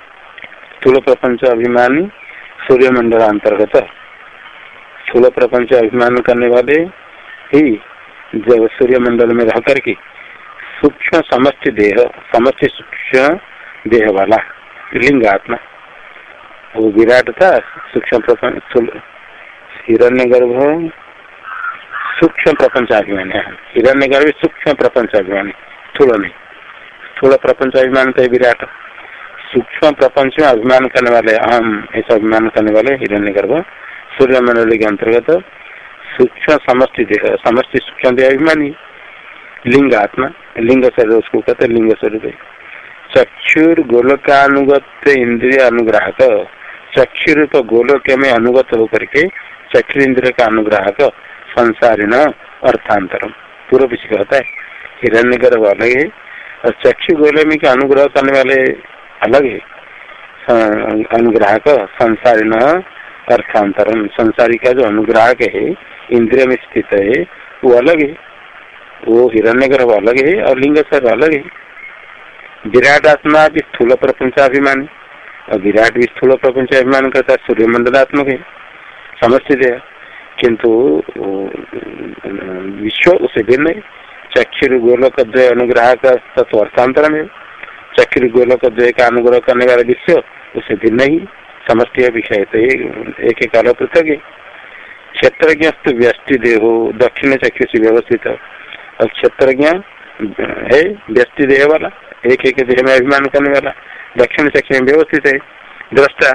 स्थूल प्रपंच अभिमानी सूर्य मंडल अंतर्गत स्थूल प्रपंच अभिमान करने वाले ही जब सूर्य मंडल में रह करके सूक्ष्म समस्त देह समस्त सूक्ष्म देह वाला लिंग आत्मा वो विराट था, सूक्ष्म प्रपंच हिरण्य गर्भ सूक्ष्म प्रपंच अभिमान हिरण्य गर्भ सूक्ष्म प्रपंच अभिमान स्थूल नहीं स्थूल प्रपंच अभिमान तो विराट। सूक्ष्म प्रपंच में अभिमान करने वाले, अहम, ऐसा अभिमान करने वाले हिरण्य गर्भ सूर्य मंडल के अंतर्गत सूक्ष्म समष्टि देह, समष्टि सूक्ष्म देह अभिमानी। लिंग आत्मा, लिंग शरीर, उसको कहते लिंग स्वरूप चक्षुर गोलकानुगत इंद्रिय अनुग्राहक चक्षु रूप गोलोक में अनुगत होकर के चक्षु इंद्र का अनुग्राहक न अर्थांतरम। पूर्व पीछे कहता है हिरण्य गर्भ अलग है, और चक्षु गोलमी का अनुग्रह करने वाले अलग है? अनुग्राहक न अर्थांतरम। संसारी का जो अनुग्राहक है, इंद्रिय में स्थित है, वो अलग है। वो हिरण्य गर्भ अलग है और लिंग सर अलग है। विराट आत्मा भी स्थूल प्रपंचाभिमानी। और विराट भी स्थूल प्रपंच अभिमान करता है सूर्य मंडलात्मक है। समस्थित है किंतु विश्व उसे भिन्न है चक्षुर गोलक द्वय अनुग्रह का तत्व अर्थांतर में चक्षुर गोलक द्वय का अनुग्रह करने वाला विश्व उसे भिन्न ही समस्ती विषय तो एक एक पृथक है। क्षेत्रज्ञ व्यस्टि देहो, दक्षिण चक्षु से व्यवस्थित। और क्षेत्रज्ञ है व्यस्टि देह वाला, एक एक देह में अभिमान करने वाला। दक्षिण चक्षु में व्यवस्थित है। दृष्टा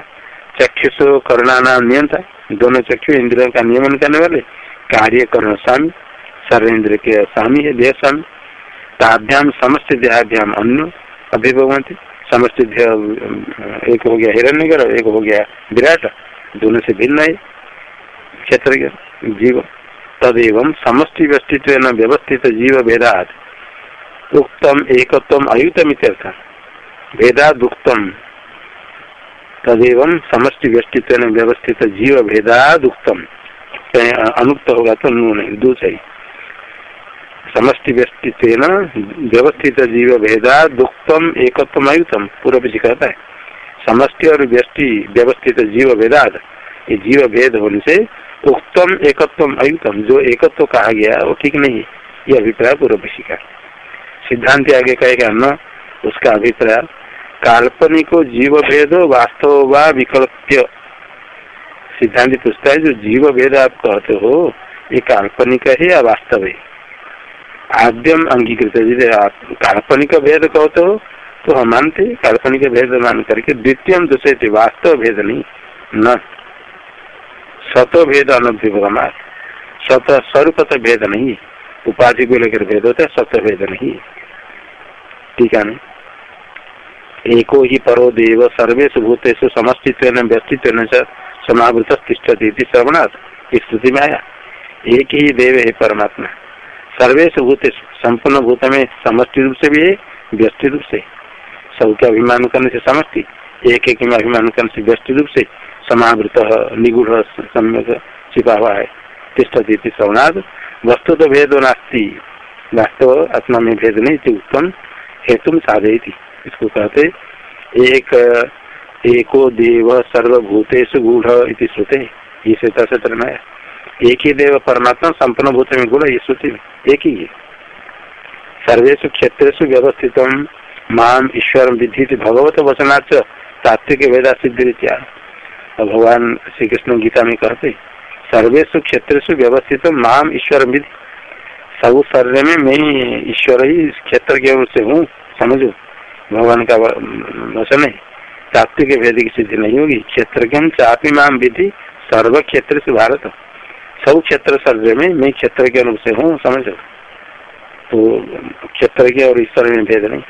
चक्षुष करुणा नाम नियंता। दोनों चक्षु इंद्रियों का नियमन करने वाले। कार्य करण स्वामी सर्व इंद्र के स्वामी है, देह स्वामी। ताभ्याम, समस्त देहाभ्याम अन्य अभिभवंती। समष्टि एक हो गया हिरण्य गर्भ एक हो गया विराट। दोनों से भिन्न है। क्षेत्र जीव। तदेव समष्टि व्यस्तित्व व्यवस्थित जीव भेदात। उत्तम एकत्व अयुतम भेदाद उक्तम तदेव समष्टि व्यस्तित्व व्यवस्थित जीव भेदाद उक्तम अनुक्त होगा तो नू नहीं दू समष्टि व्यस्तित्व व्यवस्थित जीव भेदा दुक्तम एकत्व अयुतम पूर्व जी कहता है समष्टि और व्यष्टि व्यवस्थित जीव भेदाद ये जीव भेद होने से उक्तम एकत्व अयुतम। जो एकत्व कहा गया, वो ठीक नहीं। ये अभिप्राय पूर्व का सिद्धांत आगे कहेगा, न, उसका अभिप्राय काल्पनिक जीव भेद वास्तव व विकल्प सिद्धांत पूछता है जो जीव भेद आप कहते हो, ये काल्पनिक है या वास्तव है? आद्यम अंगीकृत यदि आप काल्पनिक भेद कहते हो तो हम मानते काल्पनिक भेद मान करके द्वितीय दूसरे थे वास्तव भेद नहीं, न। सतो भेद अनुभव सत स्वरूप भेद नहीं। उपाधि को लेकर भेद होता है सत्य भेद नहीं। ठीक है एको ही परो देव सर्वेश भूतेषु समस्तित्व व्यस्तित्व समावृत तिष्ठती श्रवणार्थ स्तुति में आया एक ही देव है परमात्मा। सर्वेश भूत संपूर्ण भूत में समष्टि रूप से भी है व्यस्टि रूप से सबके अभिमान करने से समष्टि, एक एक में अभिमान करने से व्यस्टि रूप से समावृत, निगुढ़, सम्यक छिपा हुआ है तिष्ठती श्रवणाद वस्तु तो भेद नास्ती। वास्तव आत्मा में भेद नहीं थी उत्तम हेतु साधे थी इसको कहते एक, एको देव सर्वभूतेषु गूढ़ श्रुते। ये क्षेत्र में एक ही देव परमात्मा संपूर्ण भूत में गुण ये श्रुति में। एक ही है। सर्वेशु क्षेत्रेशु व्यवस्थित माम ईश्वर विधि भगवत वचनाच तात्विक वेदा सिद्धि रीत्या भगवान श्री कृष्ण गीता में कहते सर्वेशु क्षेत्रेशु व्यवस्थित माम ईश्वर विधि। सब शरीर में मैं ईश्वर ही क्षेत्र के से हूँ, समझो। भगवान का वचन है तात्विक वेद की सिद्धि नहीं होगी। क्षेत्र चापी माम विधि सर्व क्षेत्र से भारत। सब क्षेत्र शरीर में मैं क्षेत्र के अनुरूप से हूँ, समझो तो क्षेत्र के और ईश्वर में भेद नहीं।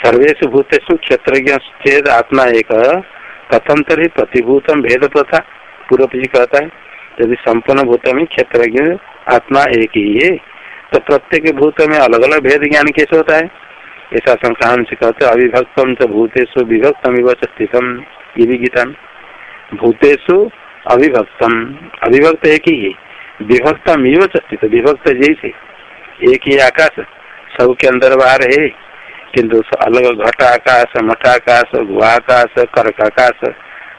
सर्वेश भूतेषु क्षेत्र चेद आत्मा एक। कथम तरी प्रतिभूतम भेद प्रथा पूर्व जी कहता है, यदि संपूर्ण भूत में क्षेत्र आत्मा एक ही है तो प्रत्येक भूत में अलग अलग भेद ज्ञान कैसे होता है? ऐसा संक्रांत से कहते अविभक्तम च भूतेषु विभक्तम स्थितम ये भी गीता में भूतेषु अविभक्तम। अविभक्त एक ही। है विभक्तम इव स्थित। विभक्त जैसे। एक ही आकाश। सबके अंदर बाहर है। किंतु अलग घट आकाश मठाकाश गुआकाश कर्क आकाश,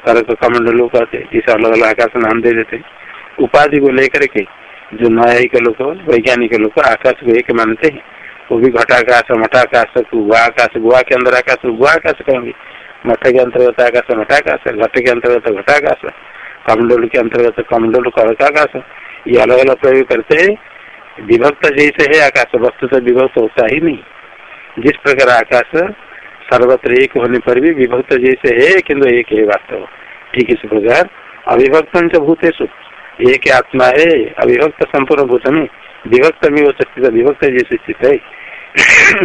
कर्क कमंडलो कहते इसे अलग अलग आकाश नाम दे देते उपाधि को लेकर के जो न्यायिक लोग, वैज्ञानिक लोग आकाश को एक मानते हैं। वो भी घटाकाश मठाकाश गुआकाश गुआ के अंदर आकाश गुआकाश कहेंगे मठ के अंतर्गत आकाश मठाकाश घट के अंतर्गत घटाकाश कमंडल के अंतर्गत कमंडल कर्काकाश ये अलग अलग प्रयोग करते है। विभक्त जैसे है आकाश, वस्तु से विभक्त होता ही नहीं। जिस प्रकार आकाश सर्वत्र एक होने पर भी विभक्त जैसे है, किंतु एक है वास्तव। ठीक इस प्रकार। अविभक्त भूतेशु एक आत्मा है, अविभक्त संपूर्ण भूत में विभक्त में वो स्थित विभक्त जैसे स्थित है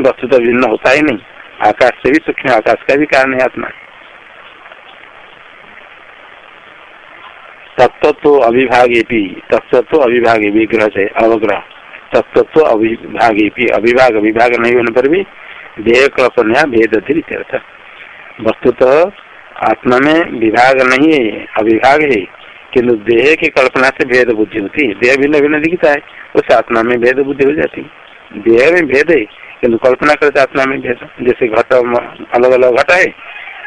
वस्तु तो भिन्न होता ही नहीं आकाश से भी सूक्ष्म आकाश का भी कारण है आत्मा तत्व तो अभिभागे भी तत्व तो अभिभागे विग्रह से अवग्रह तत्व तो अभिभागे भी अभिभाग विभाग नहीं होने पर भी देह कल्पना भेद अर्थ वस्तु तो आत्मा में विभाग नहीं है अभिभाग है किन्तु देह की कल्पना से भेद बुद्धि होती है। देह भिन्न भिन्न दिखता है उस आत्मा में भेद बुद्धि हो जाती है। देह में भेद है, किन्तु कल्पना करते आत्मा में भेद। जैसे घट अलग अलग घटा है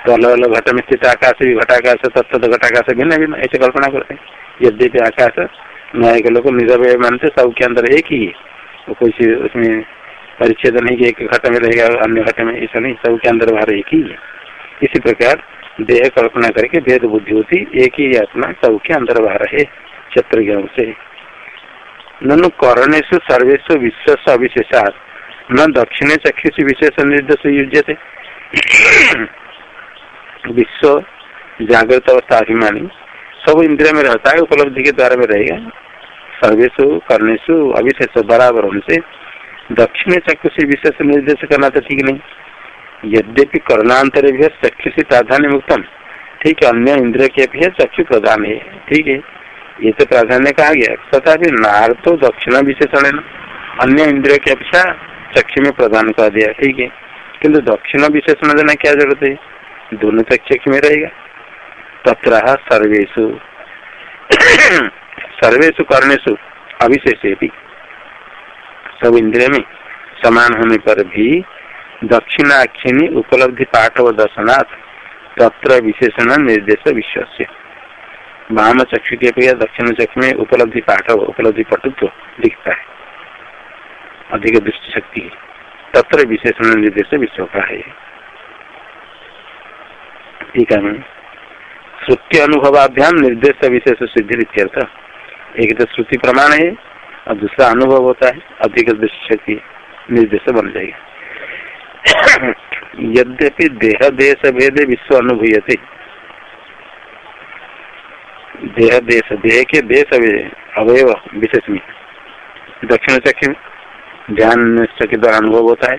तो अलग अलग घट में स्थित आकाश भी घटाकाश तत्व घटाकाश भिन्न भिन्न, ऐसे कल्पना करते हैं। यद्यपि आकाश न्याय के लोग निजय मानते, सब के अंदर एक ही है। तो कोई उसमें परिच्छेद नहीं कि एक घट में रहेगा, अन्य घट में ऐसा नहीं, सब के अंदर बाहर एक ही है। इसी प्रकार देह कल्पना करके भेद बुद्धि होती, एक ही आत्मा सब के अंदर बाहर है क्षेत्र से। ननु करणेश सर्वेश विश्व अविशेषा न दक्षिणे चक्षुष विशेष निर्देश युज्य थे विश्व जागृत अवस्था अभिमानी। सब इंद्रिया में रहता है, उपलब्धि के द्वारा में रहेगा। सर्वेशु करनेशु अविशेष बराबर होने से दक्षिण चक्र से विशेष निर्देश करना तो ठीक नहीं। यद्यपि कर्णांतर भी है, चक्षु से प्राधान्य मुक्तम। ठीक है, अन्य इंद्र के भी है, चक्षु प्रधान है। ठीक है, ये तो प्राधान्य कहा गया। तथा नार तो दक्षिण विशेषण है अन्य इंद्रिय की अपेक्षा चक्षु में प्रदान कर दिया ठीक है, किंतु दक्षिण विशेषण देना क्या ज़रूरत है? दोनों चक्षु में रहेगा। तत्र सर्वेशु सर्वेशु कर्णेशु अविशेष भी सब इंद्रिय में समान होने पर भी दक्षिणाक्षिणी उपलब्धि पाठ व दर्शनाथ तत्र विशेषण निर्देश विश्व से वाम चक्षु के अपेक्षा दक्षिण चक्षु में उपलब्धि पाठ उपलब्धि पटुत्व दिखता है। अधिक दृष्टि शक्ति तत्र विशेषण निर्देश विश्व का है। ठीक है श्रुति अनुभवाभ्याम निर्देश विशेष सिद्धि इत्यर्थ। एक तो श्रुति प्रमाण है, और दूसरा अनुभव होता है, अधिक दृष्टि शक्ति निर्देश बन जाएगा। यद्यपि देह देश भेद विश्व अनुभूयते। देह देश देह के देश अवयव विशेष में दक्षिण चक्र ध्यान के द्वारा अनुभव होता है।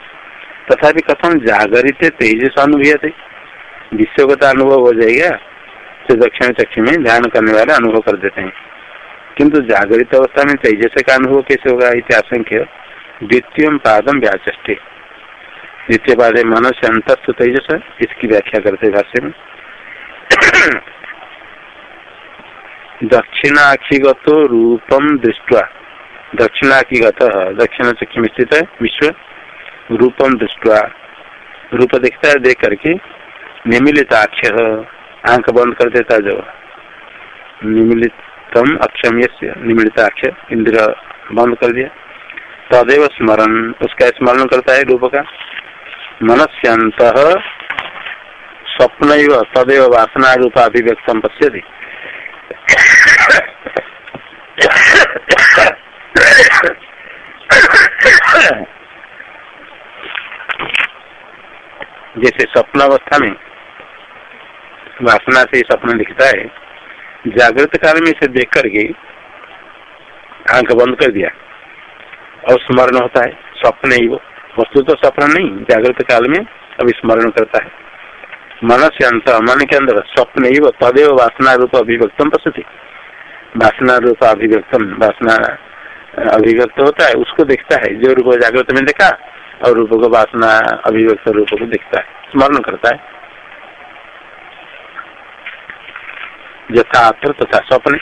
तथा कथम जागरित तेजस अनुभव थे विश्वगत अनुभव हो जाएगा तो दक्षिण चक्ष में ध्यान करने वाले अनुभव कर देते हैं। किंतु जागृत अवस्था में तेजस का अनुभव कैसे होगा? इतिहासंख्य द्वितीय पादम व्याचे द्वितीय पाद मन से अंतस्थ तेजस इसकी व्याख्या करते भाष्य में। दक्षिणाक्षिगत रूपम दृष्टवा। दक्षिणाक्षिगत दक्षिण चक्ष स्थित है? विश्व। रूपम दृष्टवा। रूप देखता है, देख करके। निमिलिताक्ष आँख बंद कर देता जो। निमिलितम अक्षम निमिलिताक्ष इंद्र बंद कर दिया। तदेव स्मरण, उसका स्मरण करता है रूप का। मनस्यंत स्वप्न तदेव वासना रूप अभिव्यक्त पश्यति। जैसे स्वप्न अवस्था में वासना से सपना दिखता है, जागृत काल में इसे देख करके आँख बंद कर दिया और स्मरण होता है, स्वप्न ही वो। वस्तु तो स्वप्न नहीं, जागृत काल में अभी स्मरण करता है। मन से अंत मन के अंदर स्वप्न ही तदेव वासना रूप अभिव्यक्तम पशुति वासना रूप अभिव्यक्तम, वासना अभिव्यक्त होता है, उसको देखता है। जो रूप जागृत में देखा, और रूप को वासना अभिव्यक्त रूप को देखता है, स्मरण करता है। यथा तथा स्वप्न।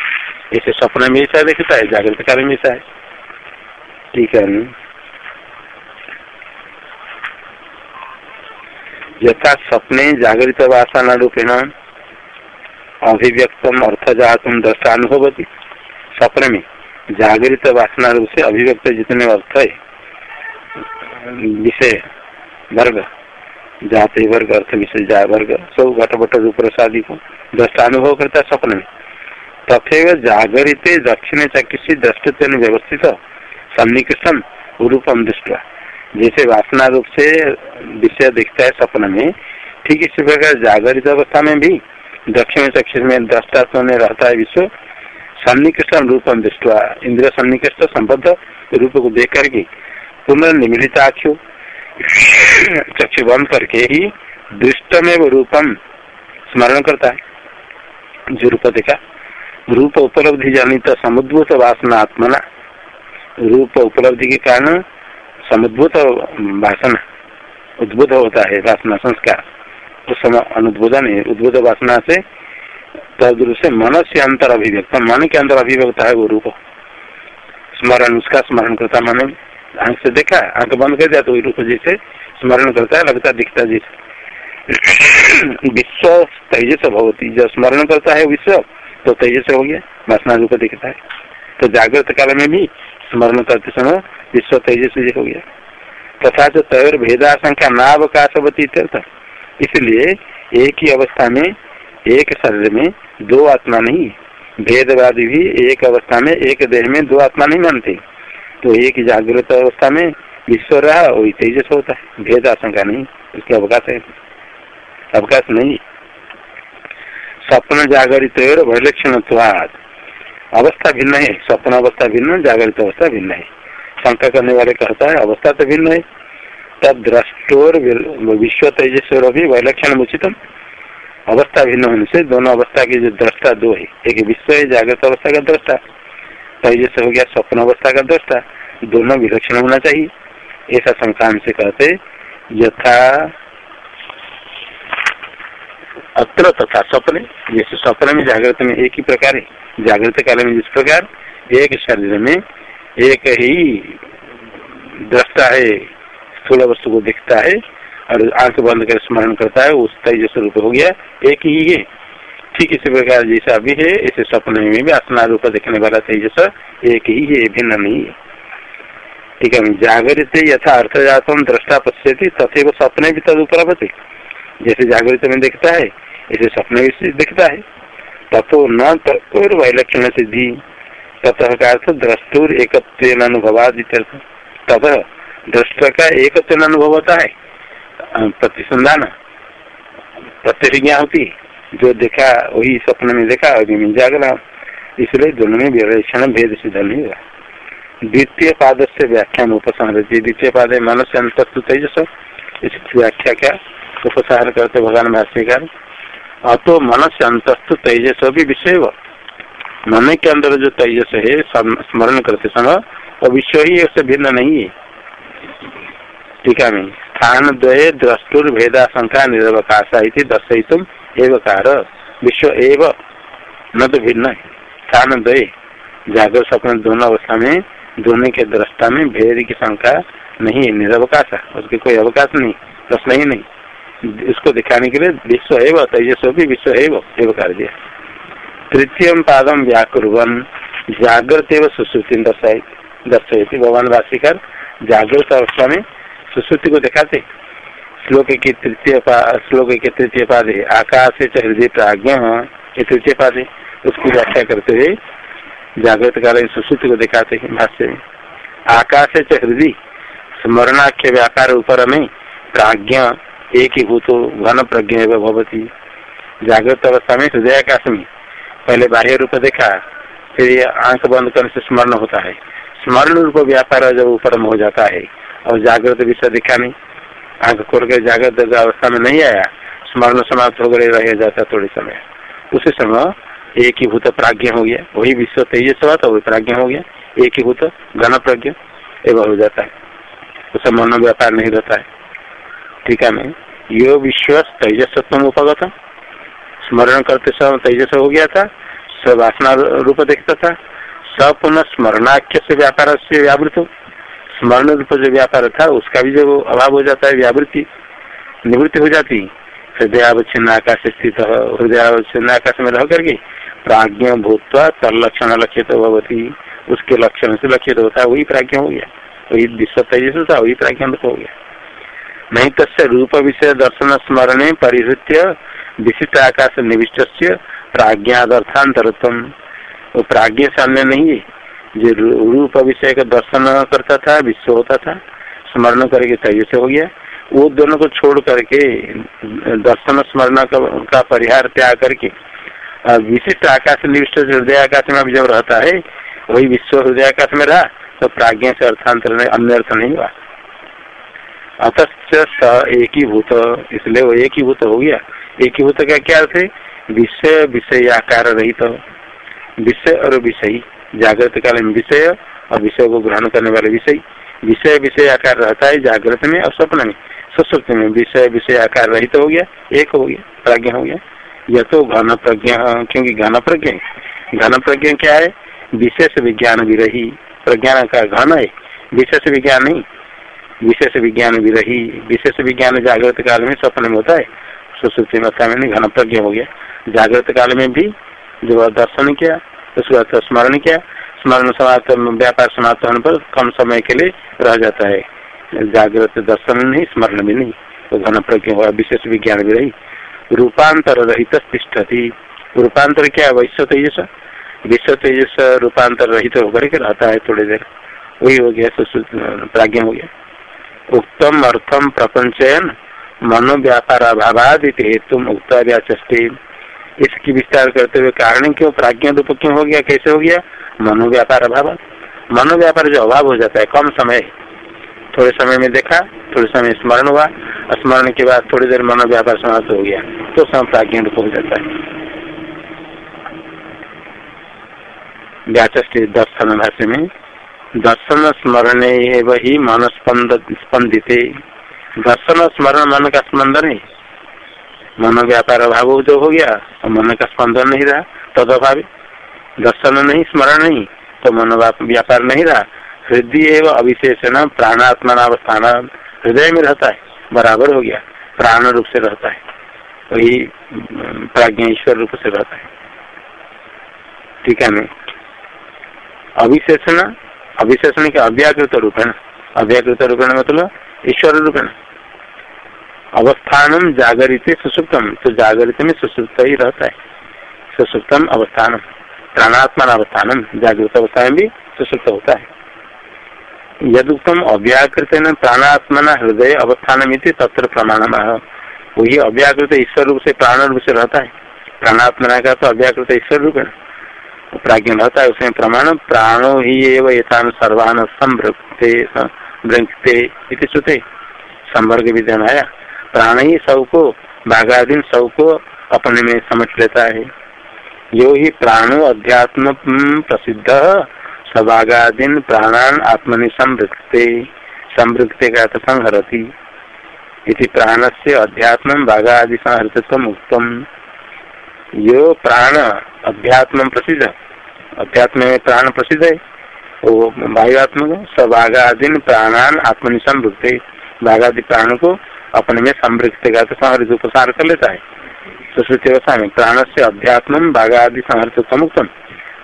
ऐसे स्वप्न में ऐसा देखता है, जागृत काल में ऐसा है ठीक है यथा स्वप्ने जागृत वासना रूपेण अभिव्यक्तम अर्थ जातम दृष्टा अनुभवती स्वप्न में जागृत वासना रूप से अभिव्यक्त जितने अर्थ है, विषय, वर्ग, जाते, वर्ग, अर्थ, विषय, जा, वर्ग, सब घटपट रूप प्रसादी को दृष्टा अनुभव करता है स्वप्न में। तथे जागरित दक्षिण चक्षुषी दृष्टि व्यवस्थित सन्निकृष्टम रूपम दृष्टि जैसे वासना रूप से विषय दिखता है सपन में, ठीक इसी प्रकार जागरित अवस्था में भी दक्षिण चक्षु में दृष्टा में रहता है विश्व, सन्निकृष्ट रूपम दृष्टि इंद्र सन्निकृष्ट संबद्ध रूप को देख करके पुनर्निमिलित आख्यो चक्षु बंद करके ही दृष्टमेव रूपम स्मरण करता है। जो रूप देखा, रूप उपलब्धि जनित समुद्भूत वासना आत्मना रूप उपलब्धि के कारण समुद्भूत वासना उद्भुत होता है वासना संस्कार उस समय अनुद्बोधन है उद्भुत वासना से तदुर से मन से अंतर अभिव्यक्त मन के अंदर अभिव्यक्त है वो रूप स्मरण उसका स्मरण करता मन आँख से देखा आँख बंद कर दिया तो रूप जैसे स्मरण करता है लगता दिखता जैसे विश्व तेजस भगवती जब स्मरण करता है विश्व तो तेजस हो गया वासना रूप दिखता है तो जागृत काल में भी स्मरण करते समय विश्व तेजस हो। गया तथा जो तय भेदाशंका नावकाशवती इसलिए एक ही अवस्था में, एक शरीर में दो आत्मा नहीं, भेदवादी भी एक अवस्था में, एक देह में दो आत्मा नहीं मानते। तो एक जागृत अवस्था में विश्व रहा, वही तेजस होता है। भेद आशंका नहीं उसके अवकाश है। अवकाश नहीं। स्वप्न जागरित वैलक्षण अवस्था भिन्न है, स्वप्न अवस्था भिन्न, जागृत अवस्था भिन्न है। शंका करने वाले कहता है, अवस्था तो भिन्न है। तब द्रष्टोर विश्व तेजस्वर भी वैलक्षण उचितम अवस्था भिन्न होने से दोनों अवस्था की जो दृष्टा दो है, एक विश्व है, जागृत अवस्था का दृष्टा। तेजस हो गया, स्वप्न अवस्था का दृष्टा। दोनों विलक्षण होना चाहिए। ऐसा संक्रांत से कहते यथा अत्र तथा सपने जैसे स्वप्न में जागृत में एक ही प्रकार है। जागृत काल में जिस प्रकार, एक शरीर में एक ही दृष्टा है, स्थूल वस्तु को दिखता है, और आँख बंद कर स्मरण करता है उस तेजस रूप हो गया, एक ही है। ठीक इसी प्रकार जैसा भी है ऐसे स्वप्न में भी असना रूप देखने वाला तेजस एक ही है, भिन्न नहीं है। ठीक है, जागृत यथा अर्थ जातम दृष्टा पश्यति तथे स्वप्न भी तद उपलब्ध जैसे जागृत में देखता है ऐसे स्वप्न भी दिखता है। तथो न तत्व वैलक्षण सिद्धि ततः का अर्थ द्रष्टुर एक अनुभवाद तथा दृष्ट का एक अनुभव होता है। प्रतिसंधान, प्रतिज्ञा होती जो देखा, वही स्वप्न में देखा, अभी में जागना। इसलिए दोनों में विलक्षण भेद सिद्ध नहीं हुआ। द्वितीय पाद से व्याख्यान उपसंहार द्वितीय पाद मनुष्य अंत तेजस इस व्याख्या क्या उपसार करते भगवान भाष्यकार। अतो मन से अंतस्तु तेजस भी विषय मन के अंदर जो तेजस है स्मरण करते समय, वो विषय ही उससे भिन्न नहीं है। ठीक है स्थान, द्वय, द्रष्टुर, भेदा, संख्या, निरवकाशा दर्शयितुम एवकार। विश्व एव, न तो भिन्न है। स्थान, द्वय। जागर सपन दोनों अवस्था में, दोनों के दृष्टा में भेद की संख्या नहीं है, निरवकाश। उसके कोई अवकाश नहीं, प्रश्न ही नहीं। इसको दिखाने के लिए विश्व है वह तेजस भी विश्व है वो कर दिया। तृतीय पादम व्याकुर्वन, जागृत एवं सुश्रुति दर्शाई दर्शयती। भगवान भाषिकर जागृत अवस्था में सुश्रुति को दिखाते। श्लोक की तृतीय श्लोक के तृतीय पाद, आकाश हृदय प्राज्ञ ये तृतीय पाद, उसकी व्याख्या करते हुए जागृत काल सुश्रुति को दिखाते हैं भाष्य में। आकाश हृदय स्मरणाख्य व्यापार ऊपर में प्राज्ञ एक ही भूतो घन प्रज्ञ भवती। जागृत अवस्था में हृदयाकाश में पहले बाह्य रूप देखा, फिर आँख बंद करने से स्मरण होता है। स्मरण रूप व्यापार जब ऊपर हो जाता है, और जागृत विषय दिखा नहीं, आँख खोल कर जागृत अवस्था में नहीं आया, स्मरण समाप्त होकर रह जाता थोड़े समय। उसी समय एक ही भूत प्राज्ञ हो गया, वही विश्व तेजस हुआ था वही प्राज्ञ हो गया। एक ही भूत घन प्रज्ञ एवं हो जाता है। उसे मन व्यापार नहीं रहता है। टीका में यो विश्व तेजस्व उपगत स्मरण करते समय तेजस हो गया था, सब वासना रूप देखता था। सब पुनः स्मरणाख्य से व्यापार से व्यावृत स्मरण रूप जो व्यापार था, उसका भी जो अभाव हो जाता है, व्यावृत्ति निवृत्ति हो जाती। हृदयावच्छिन्न आकाश स्थित हृदयावच्छिन्न आकाश में रह करके प्राज्ञ भूतवा तलक्षण लक्षित भवती। उसके लक्षण से लक्षित होता है वही प्राज्ञ हो गया। वही विश्व तेजस था वही प्राज्ञ हो गया। नहीं तस्य रूप विषय दर्शन स्मरण परिहृत्य विशिष्ट आकाश निविष्ट प्राज्ञादर्थांतरत्म वो प्राज्ञ सामने नहीं है। जो रूप विषय का दर्शन करता था विश्व होता था स्मरण करके तय से हो गया। वो दोनों को छोड़ करके दर्शन स्मरण का, परिहार त्याग करके विशिष्ट आकाश निविष्ट हृदय आकाश में जब रहता है वही विश्व हृदय आकाश में रहा तो प्राज्ञा से अर्थांतर अन्य अर्थ नहीं हुआ। अतच एक ही भूत इसलिए वो एक ही भूत हो गया। एक ही भूत का क्या अर्थ है? विषय विषय आकार रहित तो। विषय और विषय। जागृत काल में विषय और विषय को ग्रहण करने वाले विषय। विषय विषय आकार रहता है जागृत में और स्वप्न में। सुसुप्त में विषय विषय आकार रहित तो हो गया, एक हो गया, प्रज्ञा हो गया। यह तो घन प्रज्ञा क्योंकि घन प्रज्ञा घन प्रज्ञा क्या है? विशेष विज्ञान भी रही। प्रज्ञान का घन है। विशेष विज्ञान नहीं। विशेष विज्ञान भी रही विशेष विज्ञान जागृत काल में स्वप्न में होता है। सुश्रुति अवस्था में घन प्रज्ञ हो गया। जागृत काल में भी जो दर्शन किया, उसके बाद स्मरण किया। स्मरण समाप्त, व्यापार समाप्त होने पर कम समय के लिए रह जाता है। जागृत दर्शन नहीं, स्मरण भी नहीं। तो घन प्रज्ञ हुआ, विशेष विज्ञान भी रही रूपांतर रहित तिष्ठती। रूपांतर क्या वैश्व तेजस। विश्व तेजस रूपांतर रहित होकर के रहता है थोड़ी देर। वही हो गया प्राज्ञ हो गया। उक्तम अर्थम प्रपंचयन मनो व्यापार अभावादित हेतु उक्त व्याचे इसकी विस्तार करते हुए कारण क्यों प्राज्ञ रूप क्यों हो गया? कैसे हो गया? मनोव्यापार अभाव मनो व्यापार जो अभाव हो जाता है, कम समय थोड़े समय में देखा, थोड़े समय स्मरण हुआ, स्मरण के बाद थोड़ी देर मनो व्यापार समाप्त हो गया तो प्राज्ञ रूप हो जाता है। व्याचष्टि दर्शन भाष्य में दर्शन स्मरण वही मन स्पंद स्पंदित दर्शन स्मरण मन का स्पंदन है मन व्यापार अभाव जो हो गया और मन का स्पंदन नहीं रहा तद अभाव दर्शन नहीं, स्मरण नहीं तो मन व्यापार नहीं रहा। हृदय एवं अविशेषण प्राणात्मा अवस्थान हृदय में रहता है, बराबर हो गया, प्राण रूप से रहता है। वही प्राज्ञ ईश्वर रूप से रहता है। ठीक है नहीं अविशेषण अविशेषण के अव्याकृत रूपेण अव्याकृत रूपेण मतलब? ईश्वर रूपेण है ना? अवस्थान जागरित सुसुप्तम। तो जागरित में सुसुप्त ही रहता है। सुसुप्तम अवस्थान प्राणात्मा अवस्थान जागृत अवस्था में भी सुसुप्त होता है। यदुक्तम अव्याकृत न प्राणात्मना हृदय अवस्थान तत्र प्रमाण वही अव्याकृत ईश्वर रूप से प्राण रूप से रहता है। प्राणात्मना का तो अव्याकृत ईश्वर रूप है प्राज्ञ रहता है उसमें प्रमाण, प्राणो ही एवं यथान सर्वान संभ्रते श्रुते। संवर्ग विधान आया प्राण ही सबको भागाधीन सबको अपने में समझ लेता है। यो ही प्राणो अध्यात्म प्रसिद्ध सभागादीन प्राणान आत्मनि संवृत्ते। संवृत्ते का संहरती। इति प्राण से अध्यात्म, बाघादि संहृतत्व उत्तम यो प्राण अध्यात्म प्रसिद्ध अध्यात्म में प्राण प्रसिद्ध है। वो वायुआत्म सभागादीन प्राणान आत्मनि संवृत्ते बाघादि प्राण को अपने में संवृत्त का संहरित उपसार कर लेता है। सुश्रुति अवस्था में प्राण से अध्यात्म बाघादि उत्तम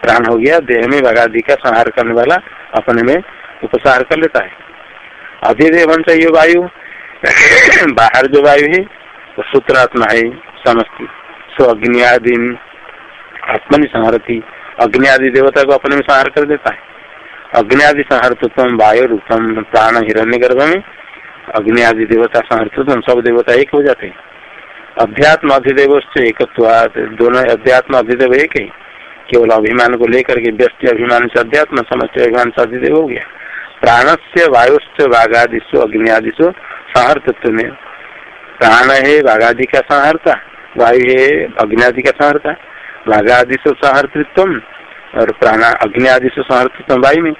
प्राण हो गया, देह में बगादि का संहार करने वाला अपने में उपसार कर लेता है। अधिदेव चाहिए वायु। बाहर जो वायु है, वो तो सूत्रात्मा है, समस्ती सो अग्नि आदि आत्मनि संहारती अग्नि आदि देवता को अपने में संहार कर देता है। अग्नि आदि संहर्तुत्व वायु रूपम, प्राण, हिरण्य गर्भ में अग्नि आदि देवता संहर्तुत्व सब देवता एक हो जाते हैं। अध्यात्म अधिदेव से एक दोनों अध्यात्म अधिदेव एक ही। केवल अभिमान को लेकर के व्यस्त अभिमान से अध्यात्म, समस्त अभिमान से अधिदेव हो गया। प्राण से वायुश्च वाघादिशु अग्नियादिशु संहर्तत्व में। प्राण है वाघादि का संहर्ता वायु है अग्नि का संहर्ता वाघादिशु संहर्तृत्व और प्राण अग्नि आदिशु संहर्तृत्व वायु में।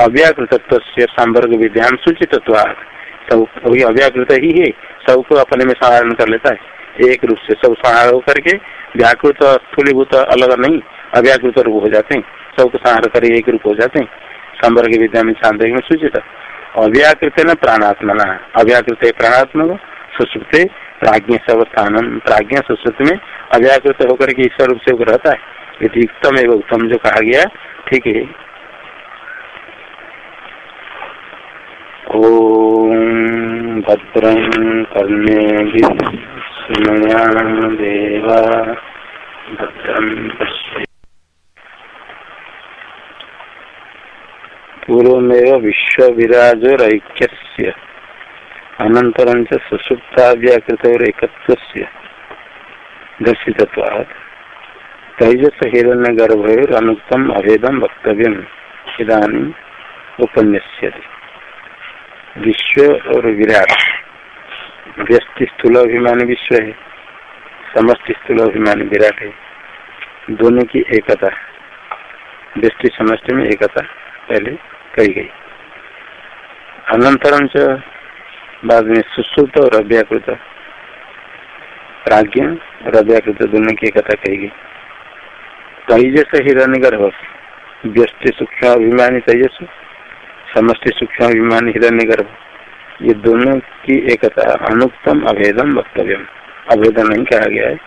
अव्याकृतत्व से संवर्ग विद्यान सूचित सब वही अव्याकृत ही है। सबको अपने में संहारण कर लेता है। एक रूप से सब संहार होकर के व्याकृत स्थूलीभूत अलग नहीं, अव्याकृत रूप हो जाते हैं। सबको संहार कर एक रूप हो जाते हैं। संवर्ग विद्या में शांत में सूचित। अव्याकृत न प्राणात्मा अव्याकृत प्राणात्मा सुश्रुत प्राज्ञ स्थान प्राज्ञ सुश्रुत में अव्याकृत होकर के ईश्वर रूप से रहता है। यदि उत्तम एवं उत्तम जो कहा गया, ठीक है। ओम भद्रम कर्णे देवा भद्रं पश्य पूर्वमेव विश्व विराजोर ऐक्य अनंतरं च सुसुप्ताव्याकृतोर एकत्वस्य दर्शितत्वात्। तैजस हिरण्य गर्भयोरनुक्तम अभेदम वक्तव्यम। इधानी उपन्यस्यति। विश्व और विराट व्यस्ति स्थूल अभिमान विश्व है समस्त स्थूल अभिमान विराट है दोनों की एकता। व्यस्टि समष्टि में एकता पहले कही गई। अनंतरम च बाद में सुश्रुत और अव्याकृत प्राज्ञ और अव्याकृत दोनों की कथा कही गई तेजस हिरण्य गर्भ व्यस्त सूक्ष्म अभिमानी तेजस समष्टि सूक्ष्म अभिमानी हिरण्य गर्भ ये दोनों की एकता अनुक्तम अभेदम वक्तव्य अभेदन नहीं कहा गया है।